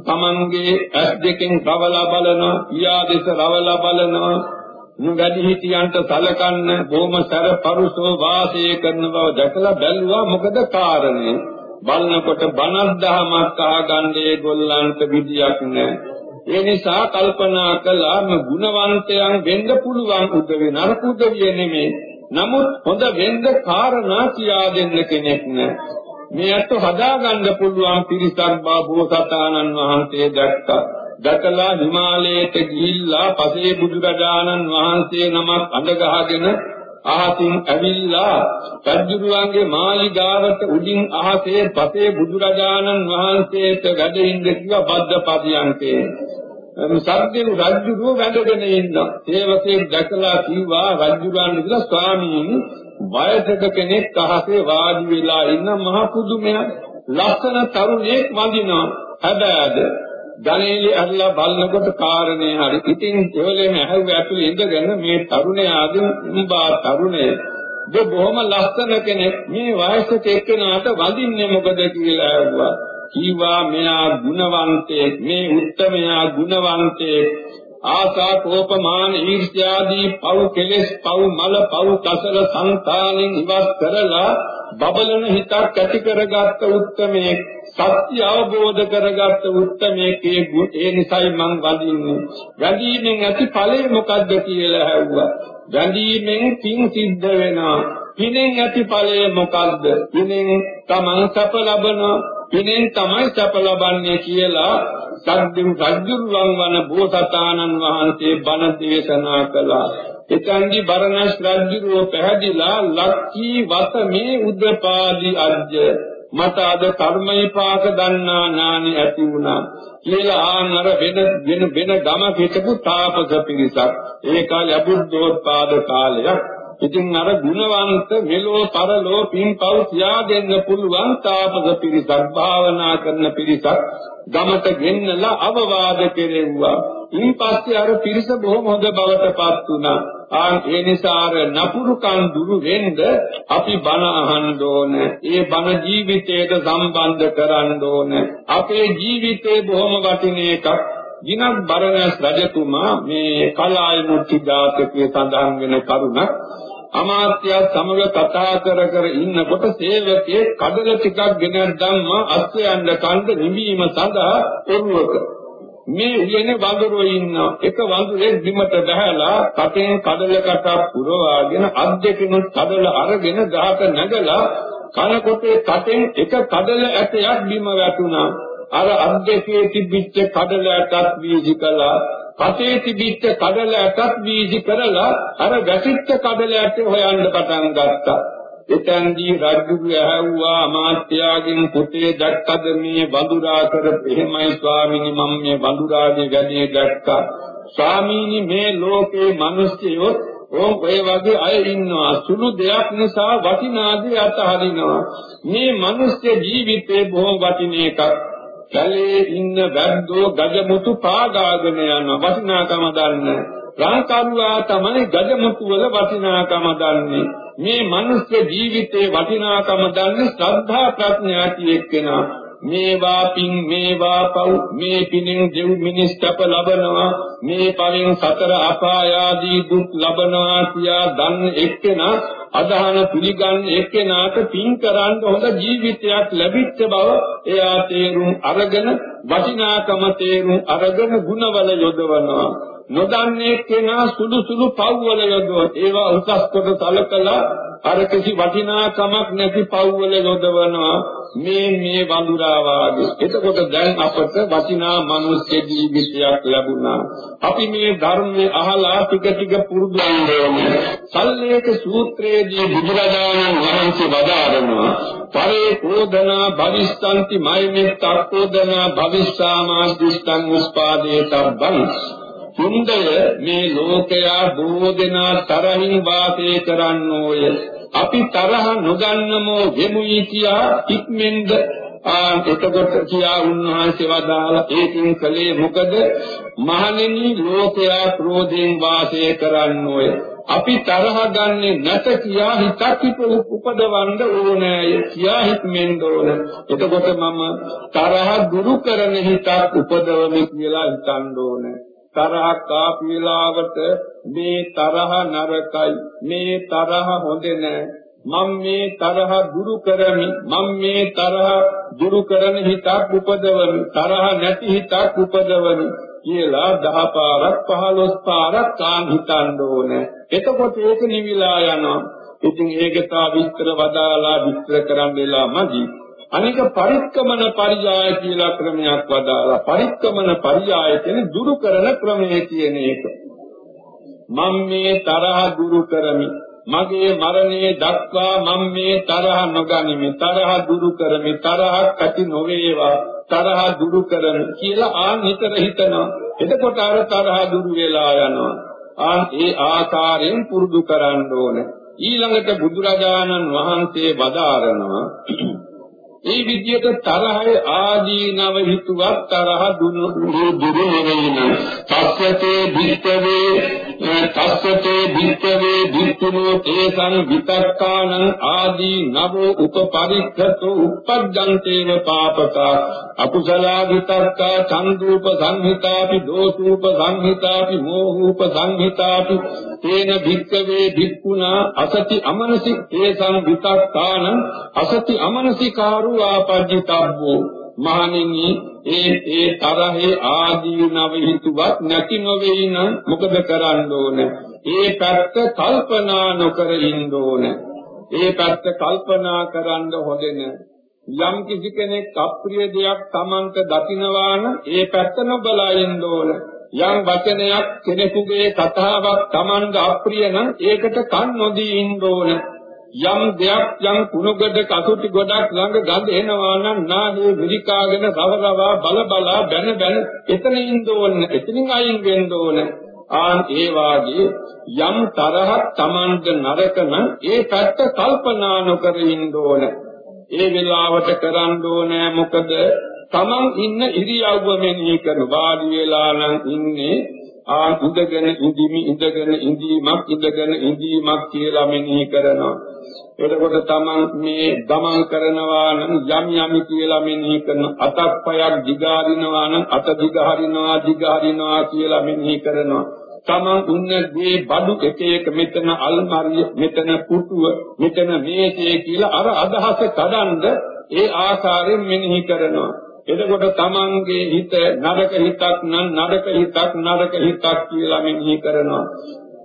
තමන්ගේ ඇස් දෙකෙන් රවලා බලනවා පියා දෙස රවලා බලනවා නුගඩි හිටියන්ට සලකන්න බොහොම සැර පරුසෝ වාසය කරන බව දැකලා බැලුවා. මොකද කාරණේ බලනකොට බණක් දහමක් අහගන්නේ ගොල්ලන්ට විදියක් නැහැ ඒ නිසා කල්පනා කළා මේ ගුණවන්තයන් වෙන්න පුළුවන් උදවේ නරක උදවිය නෙමෙයි නමුත් හොඳ වෙන්න කාරණා කියා දෙන්න කෙනෙක් නැහැ මේ අත හදාගන්න පුළුවන් පිරිසක් බෝසතාණන් වහන්සේ දැක්කා. දැකලා හිමාලයට ගිහිල්ලා පසේ බුදුරජාණන් වහන්සේ නමක් අඳ ගහගෙන අහසින් ඇවිල්ලා සජ්ජුරුවන්ගේ මාලිගාවට උඩින් අහසේ පසේ බුදුරජාණන් වහන්සේට වැඩ ඉන්න කිව්වා බද්දපදියන්තේ සද්දෙනු රජුරුව වැඩගෙන ඉන්න. සේවකෙක් දැකලා කිව්වා රජුරන් කියලා ස්වාමීන් වයසක කෙනෙක් අහසේ වාඩි වෙලා ඉන්න මහ පුදුමයක්. ලස්සන තරුණයෙක් වඳිනවා. හැබැයිද ගණේලි අරලා බලනකොට කාරණේ හරි. ඉතින් ඒවලේම ඇහුව ඇතුලේ ඉඳගෙන මේ තරුණයාද උඹා තරුණේ ද බොහොම ලස්සන කෙනෙක් මේ වයසක එක්කෙනාට වඳින්නේ මොකද කියලා ඇහුවා. කීවා මෙයා ගුණවන්තයෙක් මේ උත්තමයා ගුණවන්තයෙක්. ආසා කෝපමාන ඊර්ෂ්‍යාදී පව් කෙලෙස් පව් මල පව් කසල සංතානෙන් ඉවත් කරලා බබලන හිතක් ඇති කරගත්ත උත්තමයෙක් සත්‍ය අවබෝධ කරගත්ත උත්තමයෙක්ගේ ඒ නිසයි මං වඳින්නේ. වැඳීමෙන් ඇති ඵලය මොකද්ද කියලා ඇහුවා. වැඳීමෙන් පින් සිද්ධ වෙනවා. පිනෙන් ඇති ඵලය මොකද්ද? පිනෙන් තමන් සැප ලබනවා. පිනෙන් තමයි සැප ලබන්නේ කියලා සද්දින් රජුරුවන් වන බෝසතාණන් වහන්සේ බණ දේශනා කළා. එතෙන්දි බරණස් රජුරෝ පැහැදිලා ලක්ඛී වත මේ උද්දපාදි අජ්ජ මට අද කර්මයිපාක දන්නා ඥානෙ ඇති වුණා. කියලා ආනර වෙන වෙන වෙන ගම හිටපු තාපස පිරිසක්. ඒ කාලේ අබුද්ධෝත්පාද කාලයක්. ඉතින් අර ගුණවන්ත මෙලෝ පරලෝ පින්පව් තියා දෙන්න පුළුවන් තාපස පිරිසක් භාවනා කරන පිරිසක් ගමට ගෙන්නලා අවවාද කෙරෙව්වා. ඊපස්සේ අර පිරිස බොහොම හොඳ බවටපත් වුණා. ආන් ඒ නිසා අර නපුරුකම් දුරු වෙන්න අපි බණ අහන්න ඕන. ඒ බණ ජීවිතයට සම්බන්ධ කරන්න ඕන. අපේ ජීවිතේ බොහොම වටින එකක්. දිනක් බරණැස් රජතුමා මේ කලාය මුත්‍ති දාතකයේ සඳහන් වෙන කරුණක් අමාත්‍යත් සමග කතා කර කර ඉන්නකොට සේවකයේ කඩල ටිකක් ගෙන ධම්මා අස්වැයන්ද කන්ද නිවීම සඳහා පොරුවක මේ උයනේ වඳුරෝ ඉන්න එක වඳුරේ බිමට බහැලා කටෙන් කඩල කටක් පුරවාගෙන අත් දෙකෙනුත් කඩල අරගෙන ගහට නැගලා කනකොටේ කටෙන් එක කඩල ඇටයක් බිම වැටුණා. අර අත් දෙකේ තිබිච්ච කඩල ඇටත් වීසි කළා. පතේ තිබිච්ච කඩල ඇටත් වීසි කරලා අර වැසිච්ච කඩල ඇට හොයන්න පටන් ගත්තා. එතෙන්දී රජුගේ ඇහුවා අමාත්‍යාගෙන් පුතේ දැක්කද මේ වඳුරා කර එහෙමයි ස්වාමීනි මම මේ වඳුරාගේ වැඩේ දැක්කා. ස්වාමීනි මේ ලෝකේ මිනිස්සුયો ඕම් ඔය වගේ අය ඉන්නවා සුළු දෙයක් නිසා වටිනාදී අතහරිනවා මේ මිනිස් ජීවිතේ බොහොම වටින එකක් කැලේ ඉන්න වැද්දෝ ගජමුතු පාගාගෙන යන වටිනාකම දන්නේ. රාකරුවා තමයි ගජමුතු වල වටිනාකම දන්නේ. මේ මනුස්ස ජීවිතේ වටිනාකම දන්නේ ශ්‍රද්ධා ප්‍රඥා කියෙකෙනා. මේවා පින් මේවා පව් මේ පිනින් දෙව් මිනිස් කැප ලබනවා මේ පරින් සතර අපාය ආදී දුක් ලබනවා කියා දන්න එක්කෙනා අදහන පිළිගන්න එක්කෙනාට පින් කරන්න හොඳ ජීවිතයක් ලැබිච්ච බව එයා තේරුම් අරගෙන වටිනාකම තේරුම් අරගෙන ಗುಣවල යොදවනවා. නොදන්නේ කෙනා සුළු සුළු පව්වල යොදව ඒවා උසස් කොට සලකලා අර කිසි වටිනාකමක් නැති පව්වල යොදවනවා. මේ මේ වඳුරා වාගේ. එතකොට දැන් අපට වටිනා මනුස්ස ජීවිතයක් ලැබුණා. අපි මේ ධර්මයේ අහලා ටික ටික පුරුදු වෙනවා සල්ලේක සූත්‍රයේදී බුදුරජාණන් වහන්සේ වදාරනවා පරේ කෝදනා භවිස්සanti මයිමෙත්තක්කෝදනා භවිස්සාමා දුෂ්ටං උස්පාදේ තබ්බං සුන්දර මේ ලෝකයා බොහෝ දෙනා තරහින් වාසය කරන්නෝය අපි තරහ නොගන්නමෝ වෙමුයි කියා ඉක්මෙන්ද ආ එතකොට කියා උන්වහන්සේ වදාලා ඒකින් කලේ මොකද මහණෙනි ලෝකයා ක්‍රෝධයෙන් වාසය කරන්නෝය අපි තරහ ගන්නෙ නැත කියා හිතක් උපදවන්න ඕනෑය කියා හිතෙන්න ඕන. එතකොට මම තරහ දුරු කරන හිතක් උපදවමි කියලා හිතන්න ඕනේ. තරහක් ආපු වෙලාවට මේ තරහ නරකයි. මේ තරහ හොඳ නෑ. මම මේ තරහ දුරු කරමි. මම මේ තරහ දුරු කරන හිතක් උපදවමි. තරහ නැති හිතක් උපදවමි කියලා දහ පාරක් 15 පාරක් කාන් හිතන්න ඕනේ. එතකොට ඒක නිවිලා යනවා. ඉතින් ඒක තා විස්තර වදාලා විස්තර කරන්න වෙලා මදි. අනික පරික්කමන පරියාය කියලා ක්‍රමයක් වදාලා පරික්කමන පරියාය කියන්නේ දුරු කරන ක්‍රමය කියන එක. මම මේ තරහ දුරු කරමි. මගේ මරණය දක්වා මම මේ තරහ නොගනිමි. තරහ දුරු කරමි. තරහක් ඇති නොවේවා. තරහ දුරු කරමි කියලා ආ නිතර හිතනවා. එතකොට අර තරහ දුරු වෙලා යනවා. ආ ඒ ආකාරයෙන් පුරුදු කරන්න ඕනේ. ඊළඟට බුදුරජාණන් වහන්සේ වදාරනවා ඒ විදිහට තරහේ ආදීනව හිතුවත් තරහ දුරු දුරු නෙවෙයි. තස්සතේ භික්ඛවේ තස්සතේ භික්ඛවේ භික්ඛුනෝ තේසං විතක්කානං ආදී නවෝ උපපරික්ඛතෝ උප්පජ්ජන්තේව පාපකා අකුසලා විතක්කා චන්දුප සංහිතාපි දෝසූප සංහිතාපි මෝහූප සංහිතාපි තේන භික්ඛවේ භික්ඛුනා අසති අමනසි තේසං විතක්කානං අසති අමනසිකාරු ආපජ්ජිතබ්බෝ මහණෙනි ඒ ඒ තරහේ ආදීනව හිතුවත් නැති නොවේ නම් මොකද කරන්න ඕන? ඒ පැත්ත කල්පනා නොකර ඉන්න ඕන. ඒ පැත්ත කල්පනා කරන්න හොදෙන යම් කිසි කෙනෙක් අප්‍රිය දෙයක් Tamanට දකිනවා නම් ඒ පැත්ත නොබලා ඉන්න ඕන. යම් වචනයක් කෙනෙකුගේ කතාවක් Tamanට අප්‍රිය නම් ඒකට කන් නොදී ඉන්න ඕන. යම් දෙයක් යම් කුණුගඩ කසුටි ගොඩක් ළඟ ගඳ එනවා නම් නාහේ විරිකාගෙන රවරවා බල බලා බැන බැන එතන ඉන්න ඕන එතනින් අයින් වෙන්න ඕන ආන් ඒ වාගේ යම් තරහක් Tamand නරක නම් ඒ පැත්ත කල්පනා නොකර ඉන්න ඕන. ඒ වෙලාවට කරන්න ඕනේ මොකද Taman ඉන්න ඉරියව්ව මෙනෙහි කරන වාඩි වෙලා නම් ඉන්නේ ආ ඉඳගෙන ඉඳීමි ඉඳගෙන ඉඳීමක් ඉඳගෙන ඉඳීමක් කියලා මෙනෙහි කරනවා. එතකොට තමන් මේ ගමන් කරනවා නම් යම් යම් කියලා මෙනෙහි කරන අතක් පයක් දිගාරිනවා නම් අත දිගහරිනවා දිගහරිනවා කියලා මෙනෙහි කරනවා. තමන් ඉන්න ගේ බඩු එක එක මෙතන අල්මාරිය මෙතන පුටුව මෙතන මේසේ කියලා අර අදහස කඩන්ද ඒ ආකාරයෙන් මෙනෙහි කරනවා. එතකොට තමන්ගේ හිත නරක හිතක් නම් නරක හිතක් නරක හිතක් කියලා මෙනෙහි කරනවා.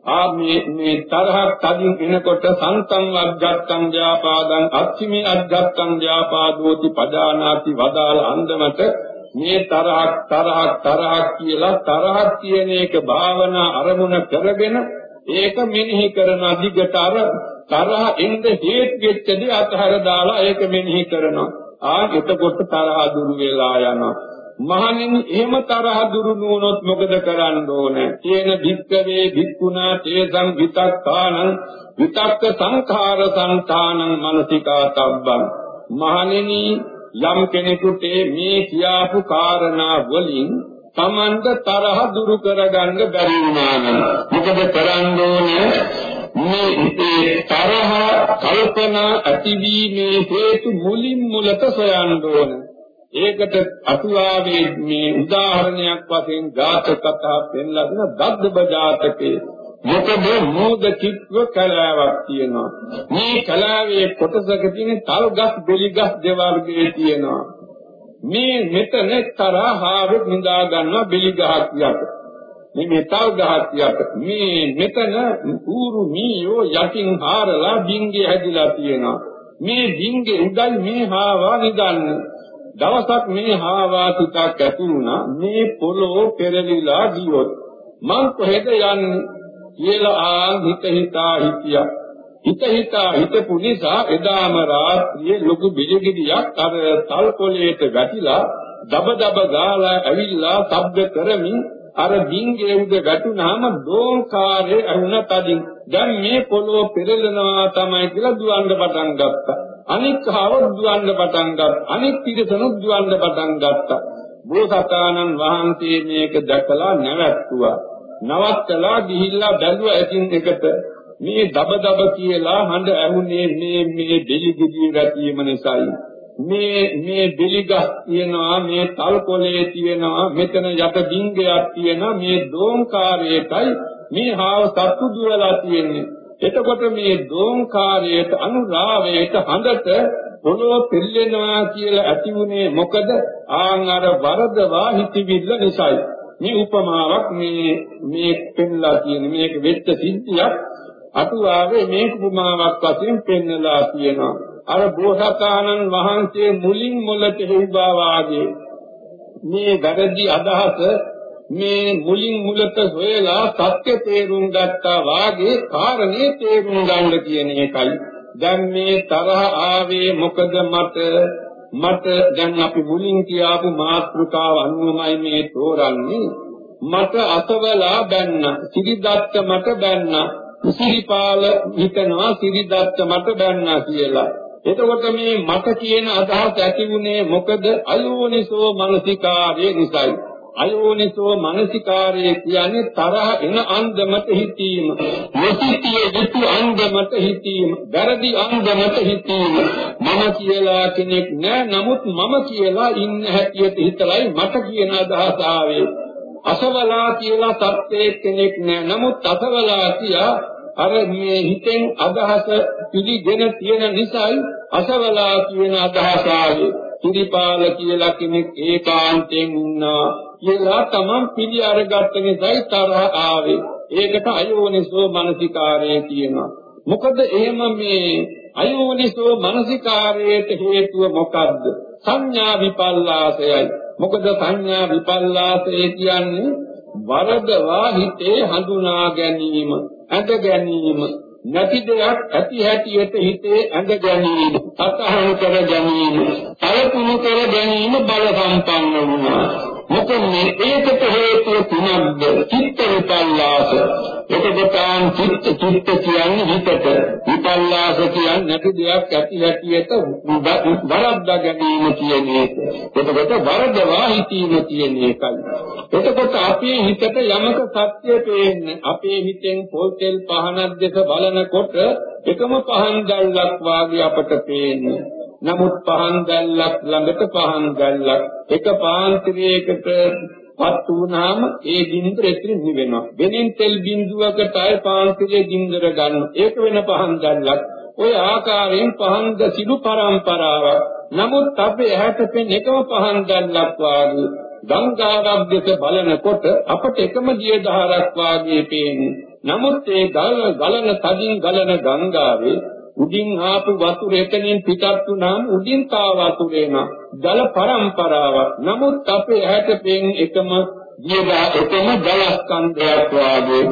ආ මේ මේ තරහක් තදින් එනකොට සන්තං අග්ගත්තං ව්‍යාපාදං අච්චිමි අග්ගත්තං ව්‍යාපාදෝති පදානාති වදාල අන්දමට මේ තරහක් තරහක් තරහක් කියලා තරහක් කියන එක භාවනා අරමුණ කරගෙන ඒක මෙනෙහි කරන දිගට අර තරහ එන්න හේතු වෙච්ච දේ අතහැර දාලා ඒක මෙනෙහි කරනවා. ආ එතකොට තරහ දුරු වෙලා යනවා. මහණෙනි එහෙම තරහ දුරු නුනොත් මොකද කරන්න ඕනේ? තේන භික්කවේ භික්ඛුනා තේසං විතක්කානං විතක්ක සංඛාර සංතානං මනසිකාතබ්බං මහණෙනි යම් කෙනෙකුට මේ කියාපු කාරණා වලින් තමන්ට තරහ දුරු කරගන්න බැරි වුණා නම් මොකද කරන්න ඕනේ? මේ තරහ කල්පනා ඇතිවීමේ හේතු මුලින් මුලට සොයන්න ඕනේ. ඒකට අතුවාවේ මේ උදාහරණයක් වශයෙන් ජාතක කතා පෙන්ලා දෙන දද්දබ ජාතකේ මොකද මෝද කිත්ව කලාවක් තියෙනවා. මේ කලාවේ කොටසක තියෙන තල්ගස් බෙලිගස් දෙවර්ගයේ තියෙනවා. මේ මෙතන තරහාවෙත් නිදා ගන්නවා බෙලිගහක් යට මේ මෙතල් ගහක් යට මේ මෙතන ඌරු මීයෝ යටින් හාරලා බින්ගේ හැදිලා තියෙනවා. මේ බින්ගේ උඩයි මේ හාවා නිදන්නේ. දවසක් මේ හාවා ටිකක් ඇති වුණා මේ පොළොව පෙරලිලා ගියොත් මං කොහෙද යන්නේ කියලා ආ හිත හිතා හිටියා. හිත හිතා හිතපු නිසා එදාම රාත්‍රියේ ලොකු බිජගිඩියක් අර තල් කොළේට වැටිලා දබ දබ ගාලා ඇවිල්ලා ශබ්ද කරමින් අර බින්ගේ උඩ වැටුනාම දෝංකාරේ අහුණ තදින් දැන් මේ පොළොව පෙරලනවා තමයි කියලා දුවන්න පටන් ගත්තා. අනික් කහව දුවන්න පටන් ගත්තා. අනික් පිරිසනුත් දුවන්න පටන් ගත්තා. බෝසතාණන් වහන්සේ මේක දැකලා නැවැත්තුවා. නවත්තලා ගිහිල්ලා බැලුවා ඇතින් එකට මේ දබ දබ කියලා හඬ ඇහුනේ මේ මේ දෙලිගිඩිය ගැටීම නිසායි. මේ මේ දෙලිගස් තියෙනවා මේ තල්කොලේ තියෙනවා මෙතන යට ඩිංගයක් තියෙනවා මේ දෝංකාරයටයි මේ හාව සත්තු දුවලා තියෙන්නේ එතකොට මේ දෝංකාරයට අනුරාවයට හඳට පොළොව පෙරලෙනවා කියලා ඇති වුණේ මොකද? ආන් අර වරදවා හිතවිල්ල නිසායි. මේ උපමාවක් මේ මේ පෙන්ලා තියෙන මේක වෙච්ච සිද්ධියක්. අතුවාවේ මේ උපමාවක් වශයෙන් පෙන්නලා තියෙනවා. අර බෝසතාණන් වහන්සේ මුලින් මුලට හේවා වාගේ මේ වැරදි අදහස මේ මුලින් මුලට හොයලා සත්‍ය තේරුම් ගත්තා වාගේ කාරණේ තේරුම් ගන්න කියන එකයි. දැන් මේ තරහ ආවේ මොකද මට මට දැන් අපි මුලින් කියාපු මාත්‍රිකාව අනුවමයි මේ තෝරන්නේ. මට අසවලා බැන්න සිරිදත්ත මට බැන්න සිරිපාල හිතනවා සිරිදත්ත මට බැන්න කියලා. එතකොට මේ මට කියන අදහස ඇති වුණේ මොකද අයෝනිසෝ මනසිකාරයේ නිසායි. අයෝනිසෝ මනසිකාරය කියන්නේ තරහ එන අන්දමට හිතීම. නොසිතිය යුතු අන්දමට හිතීම. වැරදි අන්දමට හිතීම. මම කියලා කෙනෙක් නෑ. නමුත් මම කියලා ඉන්න හැටියට හිතලයි මට කියන අදහස ආවේ. අසවලා කියලා සත්‍යයේ කෙනෙක් නෑ. නමුත් අසවලා කියා අර මේ හිතෙන් අදහස පිළිගෙන තියෙන නිසායි අසවලා කියන අදහස ආවේ. පිරිපාල කියලා කෙනෙක් ඒකාන්තයෙන් ඉන්නා කියලා තමන් පිළි අරගත්ත නිසායි තරහ ආවේ. ඒකට අයෝනිසෝ මනසිකාරය කියනවා. මොකද එහෙම මේ අයෝනිසෝ මනසිකාරයට හේතුව මොකද්ද? සංඥා විපල්ලාසයයි. මොකද සංඥා විපල්ලාසය කියන්නේ වරදවා හිතේ හඳුනා ගැනීම, අඳ ගැනීම, නැති දෙයක් ඇති හැටියට හිතේ ඇඳ ගැනීම, සතහන් කර ගැනීම, සලකුණු කර ගැනීම බල සම්පන්න වුණා. මොකද මේකට හේතුව ඒ තුනක්ද චිත්ත විපල්ලාස. එතකොටාන් චිත්ත චිත්ත කියන්නේ හිතට. විපල්ලාස කියන්නේ නැති දෙයක් ඇති හැටියට වරද්දා ගැනීම කියන එක. එතකොට වරදවා හිතීම කියන එකයි. එතකොට අපේ හිතට යමක සත්‍ය පේන්නේ. අපේ හිතෙන් පොල් තෙල් පහනක් දෙක බලනකොට එකම පහන් දැල්ලක් වාගේ අපට පේන්නේ. නමුත් පහන් දැල්ලක් ළඟට පහන් දැල්ලක් එක පාන්තිරයකට පත් වුණාම ඒ ගින්දර එතන නිවෙනවා. වෙනින් තෙල් බිඳුවකට අය පාන්තිලේ ගින්දර ගන්න. ඒක වෙන පහන් දැල්ලක්. ওই ආකාරයෙන් පහන් දසිලු පරම්පරාවක්. නමුත් අපේ ඇහැට පෙනෙන එකම පහන් දැල්ලක් වාගේ ගංගාවක් දෙක බලනකොට අපට එකම දිය දහරක් වාගේ පේන්නේ. නමුත් ඒ ගලන තදින් ගලන ගංගාවේ උඩින් ආපු වතුර එතනින් පිටත් වුණාම උඩින් තා වතුර එනවා. ජල පරම්පරාවක්. නමුත් අපේ ඇහැට පෙනෙන එකම ජීවා එකම ජල ස්කන්ධයක් වාගේ.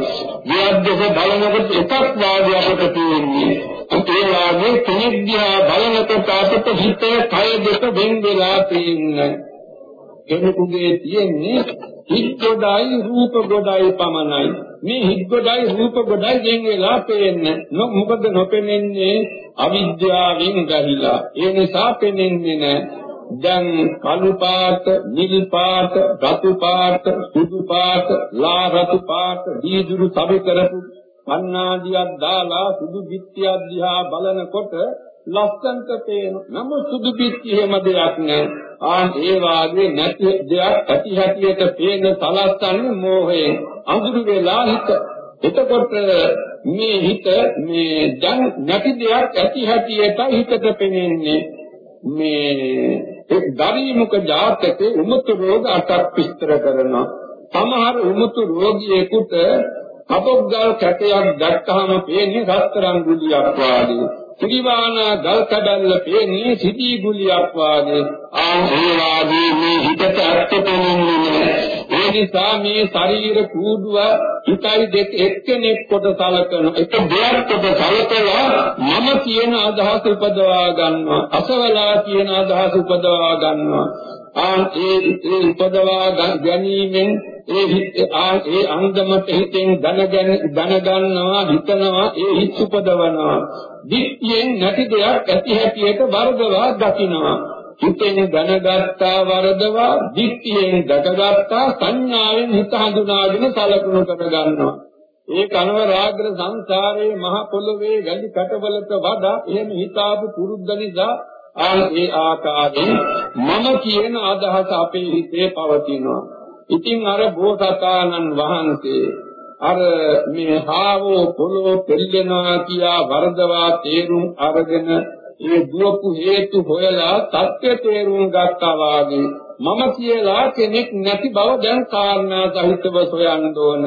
විද්‍යක බලනකොට එකක් වාගේ අපට පේන්නේ. ඒ වාගේ කෙනෙක් දිහා බලනකොට අපට හිතේ කය දෙක වෙන් වෙලා පේන්නේ. කෙනෙකුගේ තියෙන්නේ හිත් ගොඩයි රූප ගොඩයි පමණයි. මේ හිත් ගොඩයි රූප ගොඩයි ගෙන් වෙලා පේන්නේ මොකද නොපෙනෙන්නේ? අවිද්‍යාවෙන් ගහිලා. ඒ නිසා පෙනෙන්නේ නැහැ දැන් කළු පාට නිල් පාට රතු පාට සුදු පාට ලා රතු පාට දීදුරු සබි කරපු කන්නාදියක් දාලා සුදු පිටියක් දිහා බලනකොට ලස්සන්ට පේන නමුත් සුදු පිටි එහෙම දෙයක් නෑ. ආන් ඒ වාගේ නැති දෙයක් ඇති හැටියට පේන සලස්සන්නේ මෝහයෙන් අඳුරු වෙලා හිත. එතකොට මේ හිත මේ දැන් නැති දෙයක් ඇති හැටියට හිතට පෙනෙන්නේ. මේ එක් දරිමුක ජාතකේ උමුතු රෝග අටක් විස්තර කරනවා. සමහර උමුතු රෝගියෙකුට කපොක්ගල් කැටයක් දැක්කහම පේන්නේ රත්තරන් ගුලියක් වාගේ. ත්‍රිවානා ගල් කඩල්ල පේන්නේ සිටි ගුලියක් වාගේ. ආ ඒ වාගේ මේ හිතට අත්පෙන්නේ ඒ නිසා මේ ශරීර කූඩුව හිතයි දෙක එක්කෙනෙක් කොට සලකන එක දෙයක් කොට සලකලා මම කියන අදහස උපදවා ගන්නවා. අසවලා කියන අදහස උපදවා ගන්නවා ආ ඒ ඒ උපදවා ගැනීමෙන් ඒ ආ ඒ අංගමට හිතෙන් දැනගෙන දැනගන්නවා හිතනවා ඒ හිත උපදවනවා. දිට්ඨියෙන් නැති දෙයක් ඇති හැටියට වර්ධවා දකිනවා. හිතෙන් දැනගත්තා වරදවා දිට්ඨියෙන් දැකගත්තා සංඥාවෙන් හිත හඳුනාගෙන සලකුණු කර ගන්නවා ඒ කනව රාග්‍ර සංසාරයේ මහ පොළවේ ගැලි කටවලට වඩා එහෙම හිතාපු පුරුද්ද නිසා ආ ඒ ආකාරයෙන් මම කියන අදහස අපේ හිතේ පවතිනවා. ඉතින් අර බෝසතාණන් වහන්සේ අර මේ හාවෝ පොළොව පෙල්ලෙනවා කියා වරදවා තේරුම් අරගෙන ඒ දුවපු හේතු හොයලා සත්‍ය තේරුම් ගත්තා වාගේ මම කියලා කෙනෙක් නැති බව දැන් කාරණා සහිතව සොයන්න ඕන.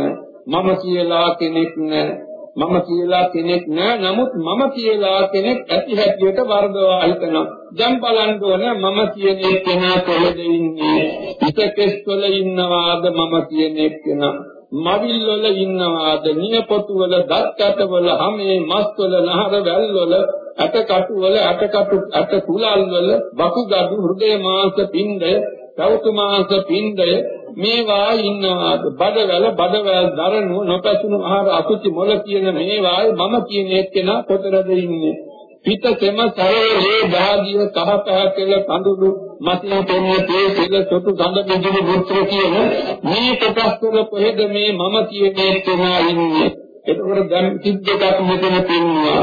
මම කියලා කෙනෙක් නැහැ මම කියලා කෙනෙක් නෑ. නමුත් මම කියලා කෙනෙක් ඇති හැටියට වර්ධවා හිතනවා දැන් බලන්න ඕනේ මම කියන කෙනා කොහෙද ඉන්නේ? පිටකෙස් වල ඉන්නවාද මම කියන කෙනා? මවිල් වල ඉන්නවාද? නියපොතු වල දත්කට වල හැමේ මස් වල නහර වැල් වල අටකටු වල අටකටු අට කුලල් වල වකුගඩු හෘදය මාංශ පිණ්ඩය සෞතු මාංශ පිණ්ඩය මේවා ඉන්නවාද බඩවැල බඩවැල් දරනු නොපැසුණු ආහාර අසුචි මොළ කියන මේවායි මම කියන එක්කෙනා කොතරද ඉන්නේ? පිට තෙම සරලේ දහදිය කහ පහ කෙල කඳුළු මතින තෙන්නේ තේ සිල සොටු සඳ බිඳුණු මුත්‍ර කියන මේ කොටස් වල කොහෙද මේ මම කියන එක්කෙනා ඉන්නේ? එතකොට දැන් සිද්දකට මෙතන පින්නවා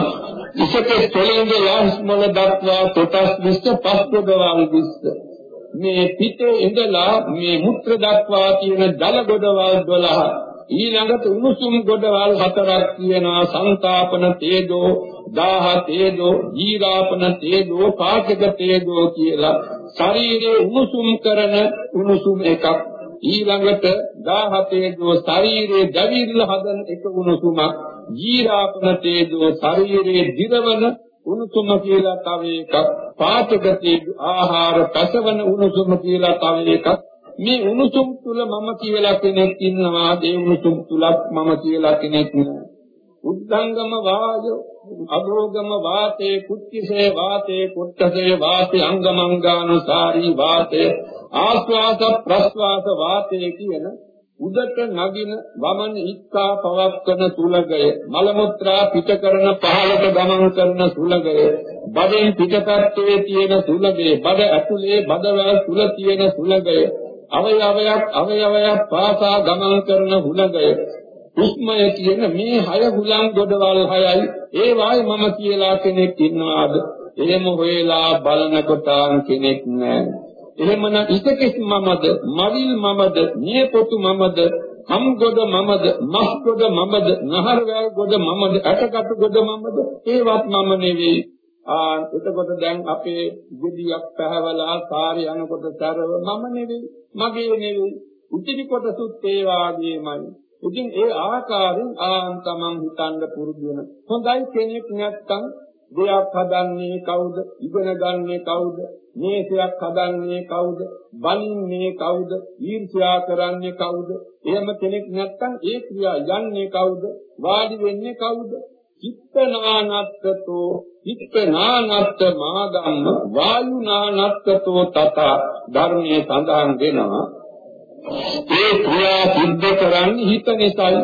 ඉසකේ තොලින්ද යාස් මොළ දක්වා කොටස් 20 පස් ගොඩවල් 20 මේ පිටේ ඉඳලා මේ මුත්‍ර දක්වා තියෙන දල ගොඩවල් 12 ඊළඟට උණුසුම් ගොඩවල් හතරක් තියෙනවා. සංතාපන තේජෝ දාහ තේජෝ ජීරාපන තේජෝ පාචක තේජෝ කියලා. ශරීරේ උණුසුම් කරන උණුසුම් එකක්. ඊළඟට දාහ තේජෝ ශරීරේ දවිල්ල හදන එක උණුසුමක්. ජීරාපන තේජෝ ශරීරේ දිරවන උණුසුම කියලා තව එකක් පාචකති ආහාර පසවන උණුසුම කියලා තව එකක්. මේ උණුසුම් තුල මම කියලා කෙනෙක් ඉන්නවා ඒ උණුසුම් තුලක් මම කියලා කෙනෙක් නෑ. උද්ධංගම වායෝ අභෝගම වාතේ කුච්චිසේ වාතේ කුට්ඨසේ වාතේ අංගමංගානුසාරී වාතේ ආස්වාස ප්‍රස්වාස වාතේ කියන උදට නගින වමන ඉක්කා පවත්වන සුලගය මල මුත්‍රා පිට කරන පහළට ගමන් කරන සුලගය බඩෙන් පිටපැත්තේ තියෙන සුලගය බඩ ඇතුලේ බඩවැල් සුල තියෙන සුලගය අවයවයක් අවයවයක් පාසා ගමන් කරන හුලගය. උස්මය කියන මේ හය හුලං ගොඩවල් හයයි. ඒ වායි මම කියලා කෙනෙක් ඉන්නවාද? එහෙම හොයලා බලනකොට කෙනෙක් නැහැ එහෙමනම් ඉතකෙස් මමද මවිල් මමද නියපොතු මමද කම්ගොඩ මමද මස්ගොඩ මමද නහරවැල් ගොඩ මමද ඇටකටු ගොඩ මමද ඒවත් මම නෙවෙයි. ආ එතකොට දැන් අපේ ගෙඩියක් පැහැවලා සාරි යනකොට තරව මම නෙවෙයි මගේ නෙවෙයි. උචිත කොටසුත් ඒ වාගේමයි. ඉතින් ඒ ආකාරයෙන් ආන් තමන් හිතන්න පුරුදු වෙන. හොඳයි කෙනෙක් නැත්තම් දෙයක් හදන්නේ කවුද? ඉගෙන ගන්නේ කවුද? මේසයක් හදන්නේ කවුද? බලින්නේ කවුද? ඊර්ෂ්‍යා කරන්නේ කවුද? එහෙම කෙනෙක් නැත්තම් ඒ ක්‍රියා යන්නේ කවුද? වාඩි වෙන්නේ කවුද? චිත්තනානත්තතෝ චිත්තනානත්ත මාගම්ම වායුනානත්තතෝ තත ධර්මයේ සඳහන් වෙනවා. ඒ ක්‍රියා සිද්ධ කරන්නේ හිත නිසායි.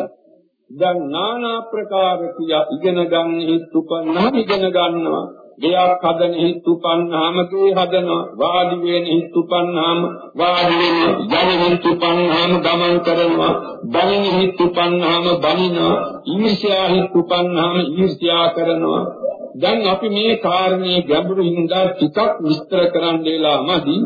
දැන් নানা ප්‍රකාර ක්‍රියා ඉගෙන ගන්න හිත් උපන්නාම ඉගෙන ගන්නවා. ගෙයක් හදන හිත් උපන්නාම ගේ හදනවා. වාඩි වෙන හිත් උපන්නාම වාඩි වෙන යන හිත් උපන්නාම ගමන් කරනවා. බලින හිත් උපන්නාම බලිනවා ඊර්ෂ්‍යා හිත් උපන්නාම ඊර්ෂ්‍යා කරනවා. දැන් අපි මේ කාරණේ ගැඹුරු හින්දා ටිකක් විස්තර කරන්න වෙලාමදි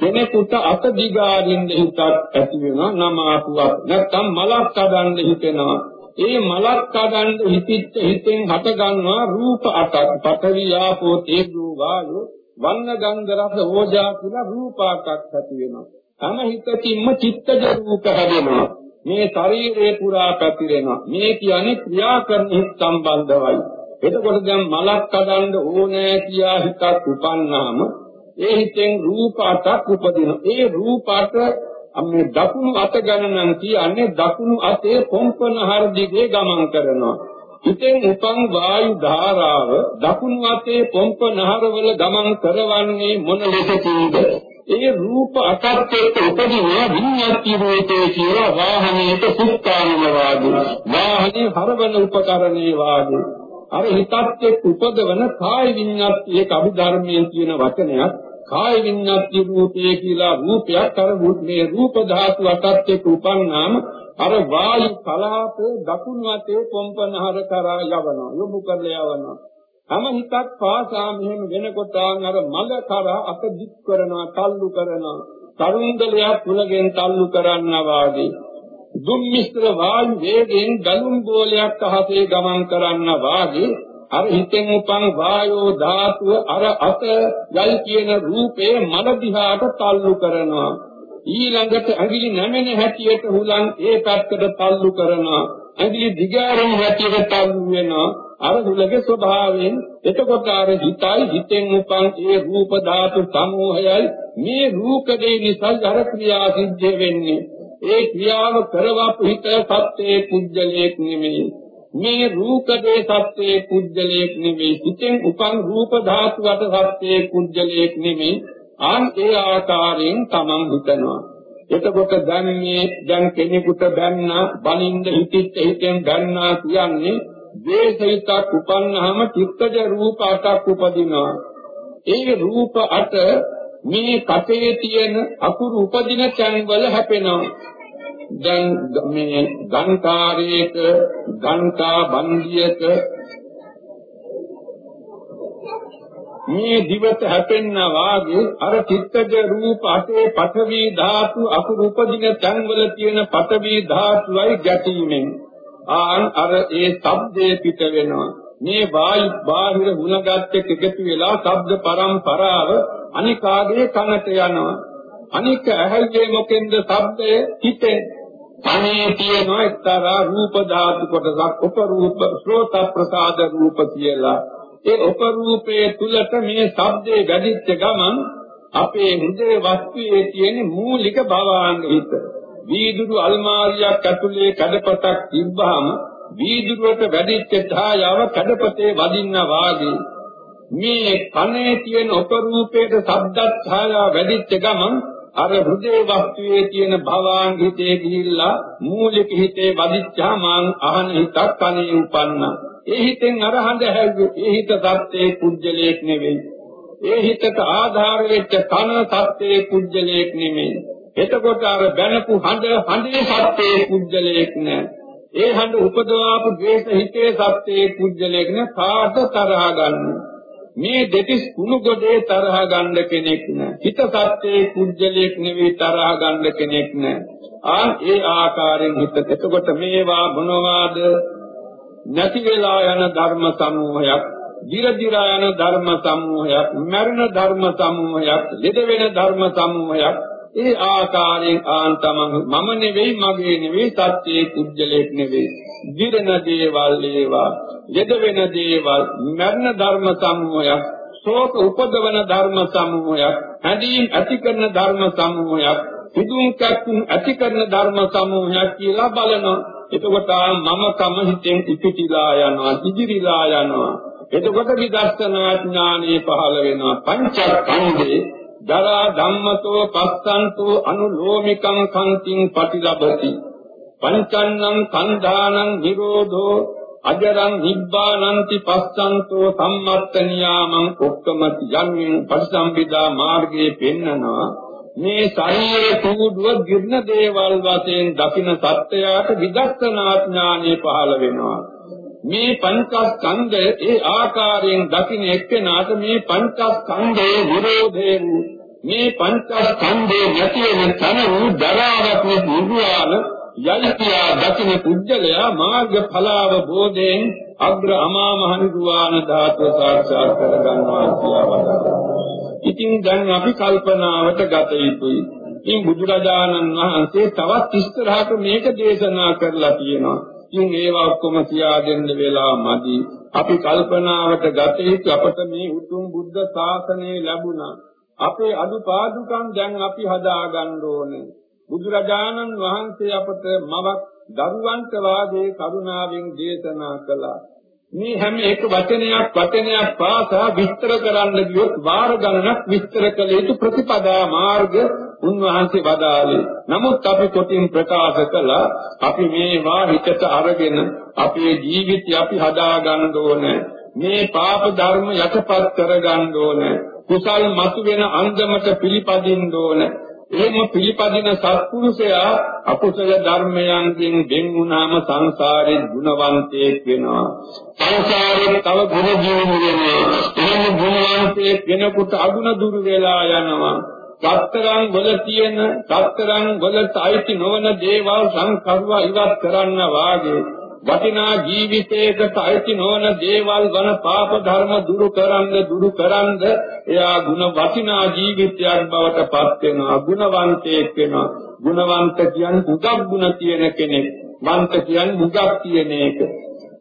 කෙනෙකුට අත දිගාරින්න හිතක් ඇති වෙනවා නම ආපුවක් නැත්තම් මලක් හදන්න හිතෙනවා. ඒ මලක් කඩන්න හිතිච්ච හිතෙන් හට ගන්නවා රූප අටක්. පඨවි ආපෝ තේජෝ වායෝ වන්න ගන්ධ රස ඕජා කියලා රූප අටක් ඇති වෙනවා. තම හිතකින්ම චිත්තජ රූප හැදෙනවා. මේ ශරීරේ පුරා පැතිරෙනවා මේ කියන්නේ ක්‍රියා කරන හිත් සම්බන්ධවයි. එතකොට දැන් මලක් කඩන්න ඕනෑ කියා හිතක් උපන්නාම ඒ හිතෙන් රූප අටක් උපදිනවා. ඒ රූප අට මේ දකුණු අත ගණනන් කියන්නේ දකුණු අතේ කොම්පන හර දිගේ ගමන් කරනවා. ඉතින් උපන් වායු ධාරාව දකුණු අතේ කොම්පන හරවල ගමන් කරවන්නේ මොන ලෙසකින්ද? ඒ රූප අටත් එක්ක උපදින විඤ්ඤාති රූපේ කියලා වාහනයේට සුත්තානම වාගේ. වාහනේ හරවන උපකරණේ වාගේ. අර හිතත් එක්ක උපදවන කාය විඤ්ඤාතියේ අභිධර්මයේ කියන වචනයක් කාය විඤ්ඤාති රූපේ කියලා රූපයක් අර මේ රූප ධාතු අටත් එක්ක උපන්නාම අර වායු කලාපේ දකුණු අතේ කොම්පනහර කරා යවනවා යොමු කරලා යවනවා. හැම හිතක් පාසා මෙහෙම වෙනකොට අර මල කරා අත දික් කරනවා තල්ලු කරනවා. තරුංගලයක් තුලගෙන් තල්ලු කරන්නා වාගේ. දුම්මිස්ත්‍ර වායු වේගයෙන් ගලුම් බෝලයක් අහසේ ගමන් කරන්නා වාගේ අර හිතෙන් උපන් වායෝ ධාතුව අර අත යල් කියන රූපේ මන දිහාට තල්ලු කරනවා. ඊළඟට ඇඟිලි නැමෙන හැටියට හුලං ඒ පැත්තට තල්ලු කරනවා. ඇඟිලි දිගාරෙන හැටියට තල්ලු වෙනවා. අර හුලගේ ස්වභාවයෙන් එතකොට අර හිතයි හිතෙන් උපන් ඒ රූප ධාතු සමූහයයි මේ රූපදේ නිසා අර ක්‍රියා සිද්ධ වෙන්නේ. ඒ ක්‍රියාව කරවපු හිත සත්‍යයේ කුජලයක් නෙමෙයි. මේ රූපදේ සත්‍යයේ කුජලයක් නෙමෙයි. හිතෙන් උපන් රූප ධාතුවට සත්‍යයේ කුජලයක් නෙමෙයි. ආන් ඒ ආකාරයෙන් තමන් හිතනවා. එතකොට දැන් මේ දැන් කෙනෙකුට බැන්න බලින්ද හිතිච්ච හිතෙන් ගන්නා කියන්නේ දේශිතක් උපන්නාම චිත්තජ රූප අටක් උපදිනවා. ඒ රූප අට මේ කටේ තියෙන අකුරු උපදින තැන්වල හැපෙනවා. දැන් මේ ගන්කාරයක ගන්කා බන්දියක මේ දිවත හැපෙන්නා වාගේ අර චිත්තජ රූප අටේ පඨවි ධාතු අකුරු උපදින තැන්වල තියෙන පඨවි ධාතුයි ගැටීමෙන්. ආන් අර ඒ ශබ්දේ පිට වෙනවා. මේ වායු බාහිර ගුණගත් එක්ක එකතු වෙලා ශබ්ද පරම්පරාව අනිකාගේ කනට යනවා. අනික ඇහැල්ලේ මොකෙන්ද ශබ්දය හිතෙන් කනේ තියෙන එක්තරා රූප ධාතු කොටසක් උපරූප ශ්‍රෝත ප්‍රසාද රූප කියලා. ඒ උපරූපයේ තුලට මේ ශබ්දේ වැඩිච්ච ගමන් අපේ හෘදේ වස්තුවේ තියෙන මූලික භවාංග හිත වීදුරු අල්මාරියක් ඇතුලේ කඩපතක් තිබ්බහම වීදුරුවට වැඩිච්ච ඡායාව කඩපතේ වදින්න වාගේ. මේ කනේ තියෙන උපරූපයේ ශබ්ද ඡායාව වැඩිච්ච ගමන් අර හෘදේ වස්තුවේ තියෙන භවාංග හිතේ ගිහිල්ලා මූලික හිතේ වදිච්චාම අහන හිතක් කනේ උපන්නා. ඒ හිතෙන් අර හඳ හැව්වේ. ඒ හිත සත්‍යයේ කුජලයක් නෙවෙයි. ඒ හිතට ආධාර වෙච්ච කන සත්‍යයේ කුජලයක් නෙමෙයි. එතකොට අර බැනපු හඳ හඳේ සත්‍යයේ කුජලයක් නෑ. ඒ හඳ උපදවාපු ද්වේෂ හිතේ සත්‍යයේ කුජලයක් නෑ. කාට තරහ ගන්නේ? මේ දෙතිස් කුණු ගොඩේ තරහ ගන්න කෙනෙක් නෑ. හිත සත්‍යයේ කුජලයක් නෙවෙයි තරහ ගන්න කෙනෙක් නෑ. ආ ඒ ආකාරයෙන් හිත එතකොට මේවා මොනවාද? නැති වෙලා යන ධර්ම සමූහයක් දිරදිරා යන ධර්ම සමූහයක් මරණ ධර්ම සමූහයක් ලෙඩ වෙන ධර්ම සමූහයක් ඒ ආකාරයෙන් ආන්තමං මම නෙවෙයි මගේ නෙවෙයි සත්‍යයේ කුජලයක් නෙවෙයි දිරන දේවල් ඒවා ලෙඩ වෙන දේවල් මරණ ධර්ම සමූහයක් ශෝක උපදවන ධර්ම සමූහයක් හැදීම් ඇති කරන ධර්ම සමූහයක් පිදුම් කැක්කුම් ඇති කරන ධර්ම සමූහයක් කියලා බලනවා. එතකොට මම කම හිතෙන් ඉපිටිලා යනවා දිගිරිලා යනවා. එතකොට විදර්ශනා ඥානෙ පහළ වෙනවා. පංචස්කන්ධේ දරා ධම්මතෝ පස්සන්තෝ අනුලෝමිකං කන්තිං පටිලබති. පංචන්නං කන්ධානං නිරෝධෝ අජරං නිබ්බානන්ති පස්සන්තෝ සම්මත්ත නියාමං ඔක්කමති යන්නේ පරිසම්පදා මාර්ගයේ පෙන්නනවා. මේ ශරීරයේ කුඩුව ගිර්ණ දේවල් වශයෙන් දකින සත්‍යයට විදර්ශනා ඥානෙ පහළ වෙනවා. මේ පංචස්කන්ධය ඒ ආකාරයෙන් දකින්න එක්කෙනාට මේ පංචස්කන්ධයේ විරෝධය මේ පංචස්කන්ධයේ නැති වෙන තන වූ දරාවක් නිරුවාල යයිතියා දකින්න කුජලයා මාර්ග ඵලාව බෝධයෙන් අග්‍ර අමා මහ නිරුවාන ධාතුව සාක්ෂාත් කර ගන්නවා කියලා වදාළා. ඉතින් දැන් අපි කල්පනාවට ගත යුතුයි. ඉතින් බුදුරජාණන් වහන්සේ තවත් ඉස්තරහට මේක දේශනා කරලා තියෙනවා. ඉතින් ඒවා ඔක්කොම කියා දෙන්න වෙලා මදි. අපි කල්පනාවට ගත යුතු අපට මේ උතුම් බුද්ධ ශාසනය ලැබුණා. අපේ අදුපාදුකම් දැන් අපි හදා ගන්න ඕනේ. බුදුරජාණන් වහන්සේ අපට මවක් දරුවන්ට වාගේ කරුණාවෙන් දේශනා කළා. මේ හැම එක වචනයක් වචනයක් පාසා විස්තර කරන්න ගියොත් වාර ගණනක් විස්තර කළ යුතු ප්‍රතිපදා මාර්ග උන්වහන්සේ වදාළේ. නමුත් අපි කොටින් ප්‍රකාශ කළා අපි මේවා හිතට අරගෙන අපේ ජීවිතය අපි හදා ගන්න ඕනේ. මේ පාප ධර්ම යටපත් කර ගන්න ඕනේ. කුසල් මතුවෙන අන්දමට පිළිපදින්න ඕනේ. එහෙම පිළිපදින සත්පුරුෂයා අකුසල ධර්මයන්ගෙන් වෙන් වුණාම සංසාරේ ගුණවන්තයෙක් වෙනවා. සංසාරේ තව ගුණ ජීවු වෙනවා. එහෙම ගුණවන්තයෙක් වෙනකොට අගුණ දුරු වෙලා යනවා. සතරං වල තියෙන සතරං වලට අයිති නොවන දේවල් සංකරුවා ඉවත් කරන්න වාගේ වටිනා ජීවිතයකට අයිති නොවන දේවල් වන පාප ධර්ම දුරු කරන්ද දුරු කරන්ද එයා ಗುಣ වටිනා ජීවිතයක් බවට පත් වෙනවා ගුණවන්තයෙක් වෙනවා. ගුණවන්ත කියන්නේ උගක් ගුණ තියෙන කෙනෙක්. වන්ත කියන්නේ උගක් තියෙන එක.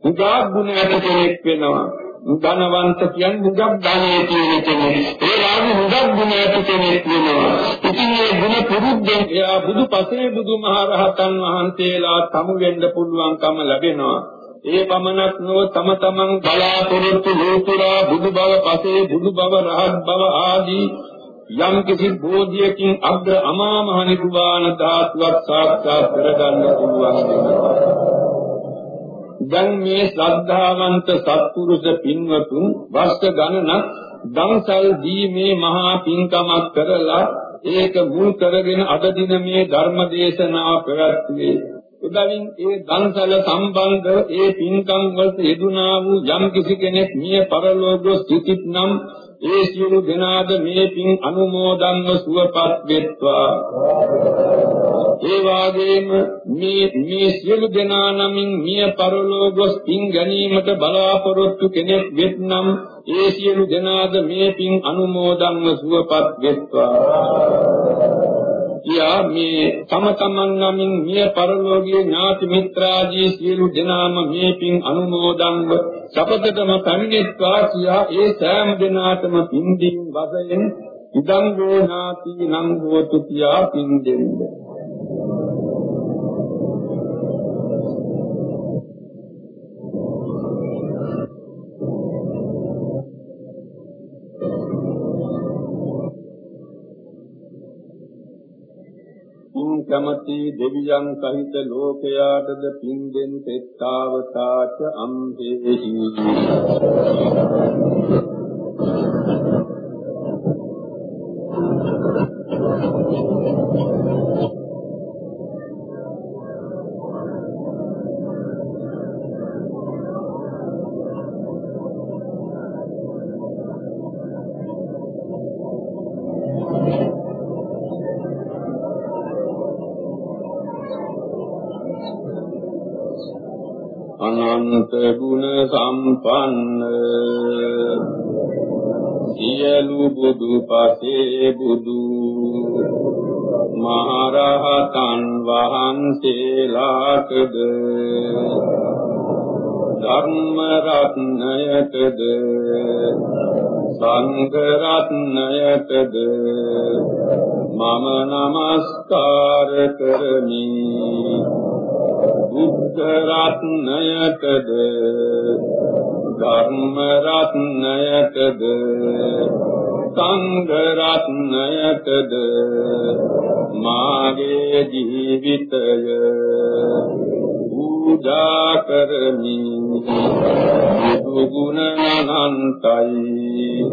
උගක් ගුණ ඇති කෙනෙක් වෙනවා. ධනවන්ත කියන්නේ මුගක් ධනෙ තියෙන කෙනෙක්. ඒ වගේ මුගක් ගුණ ඇති කෙනෙක් වෙනවා. ඉතින් මේ ගුණ පුරුද්දෙන් එයා බුදුපසේ බුදුමහරහතන් වහන්සේලා සමු වෙන්න පුළුවන්කම ලැබෙනවා. ඒ පමණක් නොව තම තමන් බලාපොරොත්තු ලෝතුරා බුදු බව පසේ බුදු බව රහත් බව ආදී යම් කිසි බෝධියකින් අග්‍ර අමා මහ නිර්වාණ ධාතුවක් සාක්ෂාත් කරගන්න පුළුවන් වෙනවා. දැන් මේ ශ්‍රද්ධාවන්ත සත්පුරුෂ පින්වතුන් වර්ෂ ගණනක් දන්සල් දීමේ මහා පින්කමක් කරලා ඒක මුල් කරගෙන අද දින මේ ධර්ම දේශනාව පැවැත්වුවේ. උදවින් ඒ දන්සල සම්බන්ධ ඒ පින්කම් වලට යෙදුනා වූ යම් කිසි කෙනෙක් මිය පරලෝක සිටිත් නම් ඒ සියලු දෙනාද මේ පින් අනුමෝදන්ව සුවපත් වෙත්වා. ඒ වාගේම මේ මේ සියලු දෙනා නමින් මිය පරලෝ ගොස් පින් ගැනීමට බලාපොරොත්තු කෙනෙක් වෙත්නම් ඒ සියලු දෙනාද මේ පින් අනුමෝදන්ව සුවපත් වෙත්වා. කියා මේ තම තමන් නමින් මිය පරලෝකීය ඥාති මිත්‍රාදී සියලු දෙනාම මේ පින් අනුමෝදන්ව සපතටම පැමිණෙත්වා කියා ඒ සෑම දෙනාටම පින් දීම් වශයෙන් ඉදං ගෝනාති නං හෝතු කියා පින් දෙන්නේ. කැමති දෙවියන් සහිත ලෝකයාටද පින් දෙන් තෙත්තාවතාච අම්හෙහි. ගුණ සම්පන්න සියලු බුදු පසේ බුදු මහරහතන් වහන්සේලාටද ධර්ම රත්නයටද සංඝ රත්නයටද මම නමස්කාර කරමි බුද්ධ රත්නයටද ධර්ම රත්නයටද සංඝ රත්නයටද මාගේ ජීවිතය පූජා කරමි. බුදු ගුණ අනන්තයි.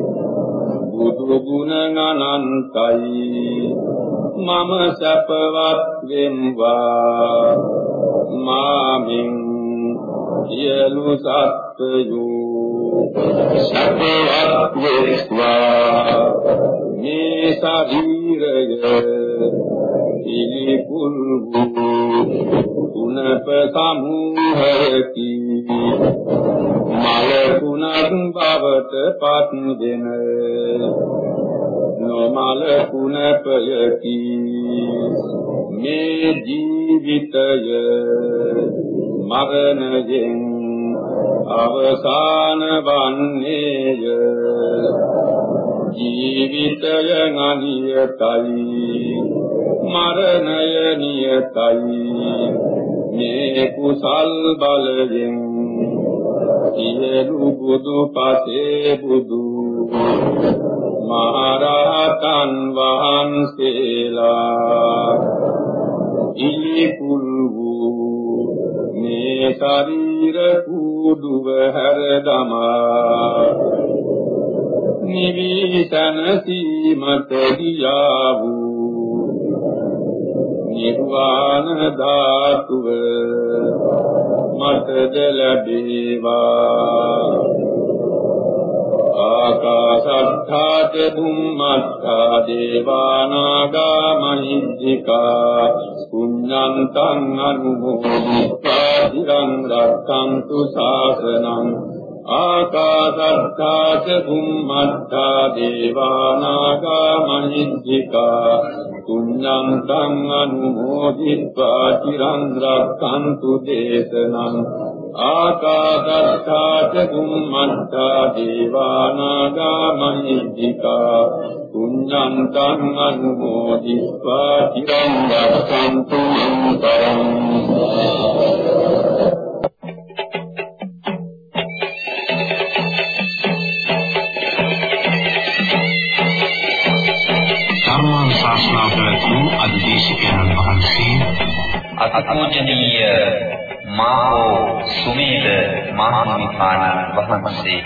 බුදු ගුණ අනන්තයි. මම සපවත් වෙම්වා මාමින් සියලු සත්ත්වයෝ සපවත් වෙස්වා මේ ශරීරය පිළිකුල් වූ උනප සමූහයකි මල කුණක් බවට පත් දෙන නොමල කුණපයකි. මේ ජීවිතය මරණයෙන් අවසාන වන්නේය. ජීවිතය අනියතයි මරණය නියතයි. මේ කුසල් බලයෙන් සියලු බුදු පසේ බුදු මහරහතන් වහන්සේලා. ඉලිකුල් වූ මේ ශරීර කුඩුව හැර දමා. නිවිසන සීමත ගියා වූ නිර්වාණ ධාතුව මතද ලැබේවා. ආකාශත්ථා ච භුම්මත්ථා දේවානාගා මහිද්దికා පුඤ්ඤන්තං අනුමෝදිතා චිරං රක්ඛන්තු ශාසනං ආකාශත්ථා ච භුම්මත්ථා දේවානාගා මහිද්దికා පුඤ්ඤන්තං අනුමෝදිතා චිරං රක්ඛන්තු දේශනං ආකාදත්තාච බුම්මත්තා දේවානාගා මහිද්దికා පුඤ්ඤන්තං අනුමෝදිत्वा চিරං රක්ඛන්තු අන්තරං සම්මාන ශාස්ත්‍රාව පැවැත් වූ අධිදේශකයන් වහන්සේ අත්මෝචනීය මාහෝ සුමේද මහානිපාන වහන්සේ.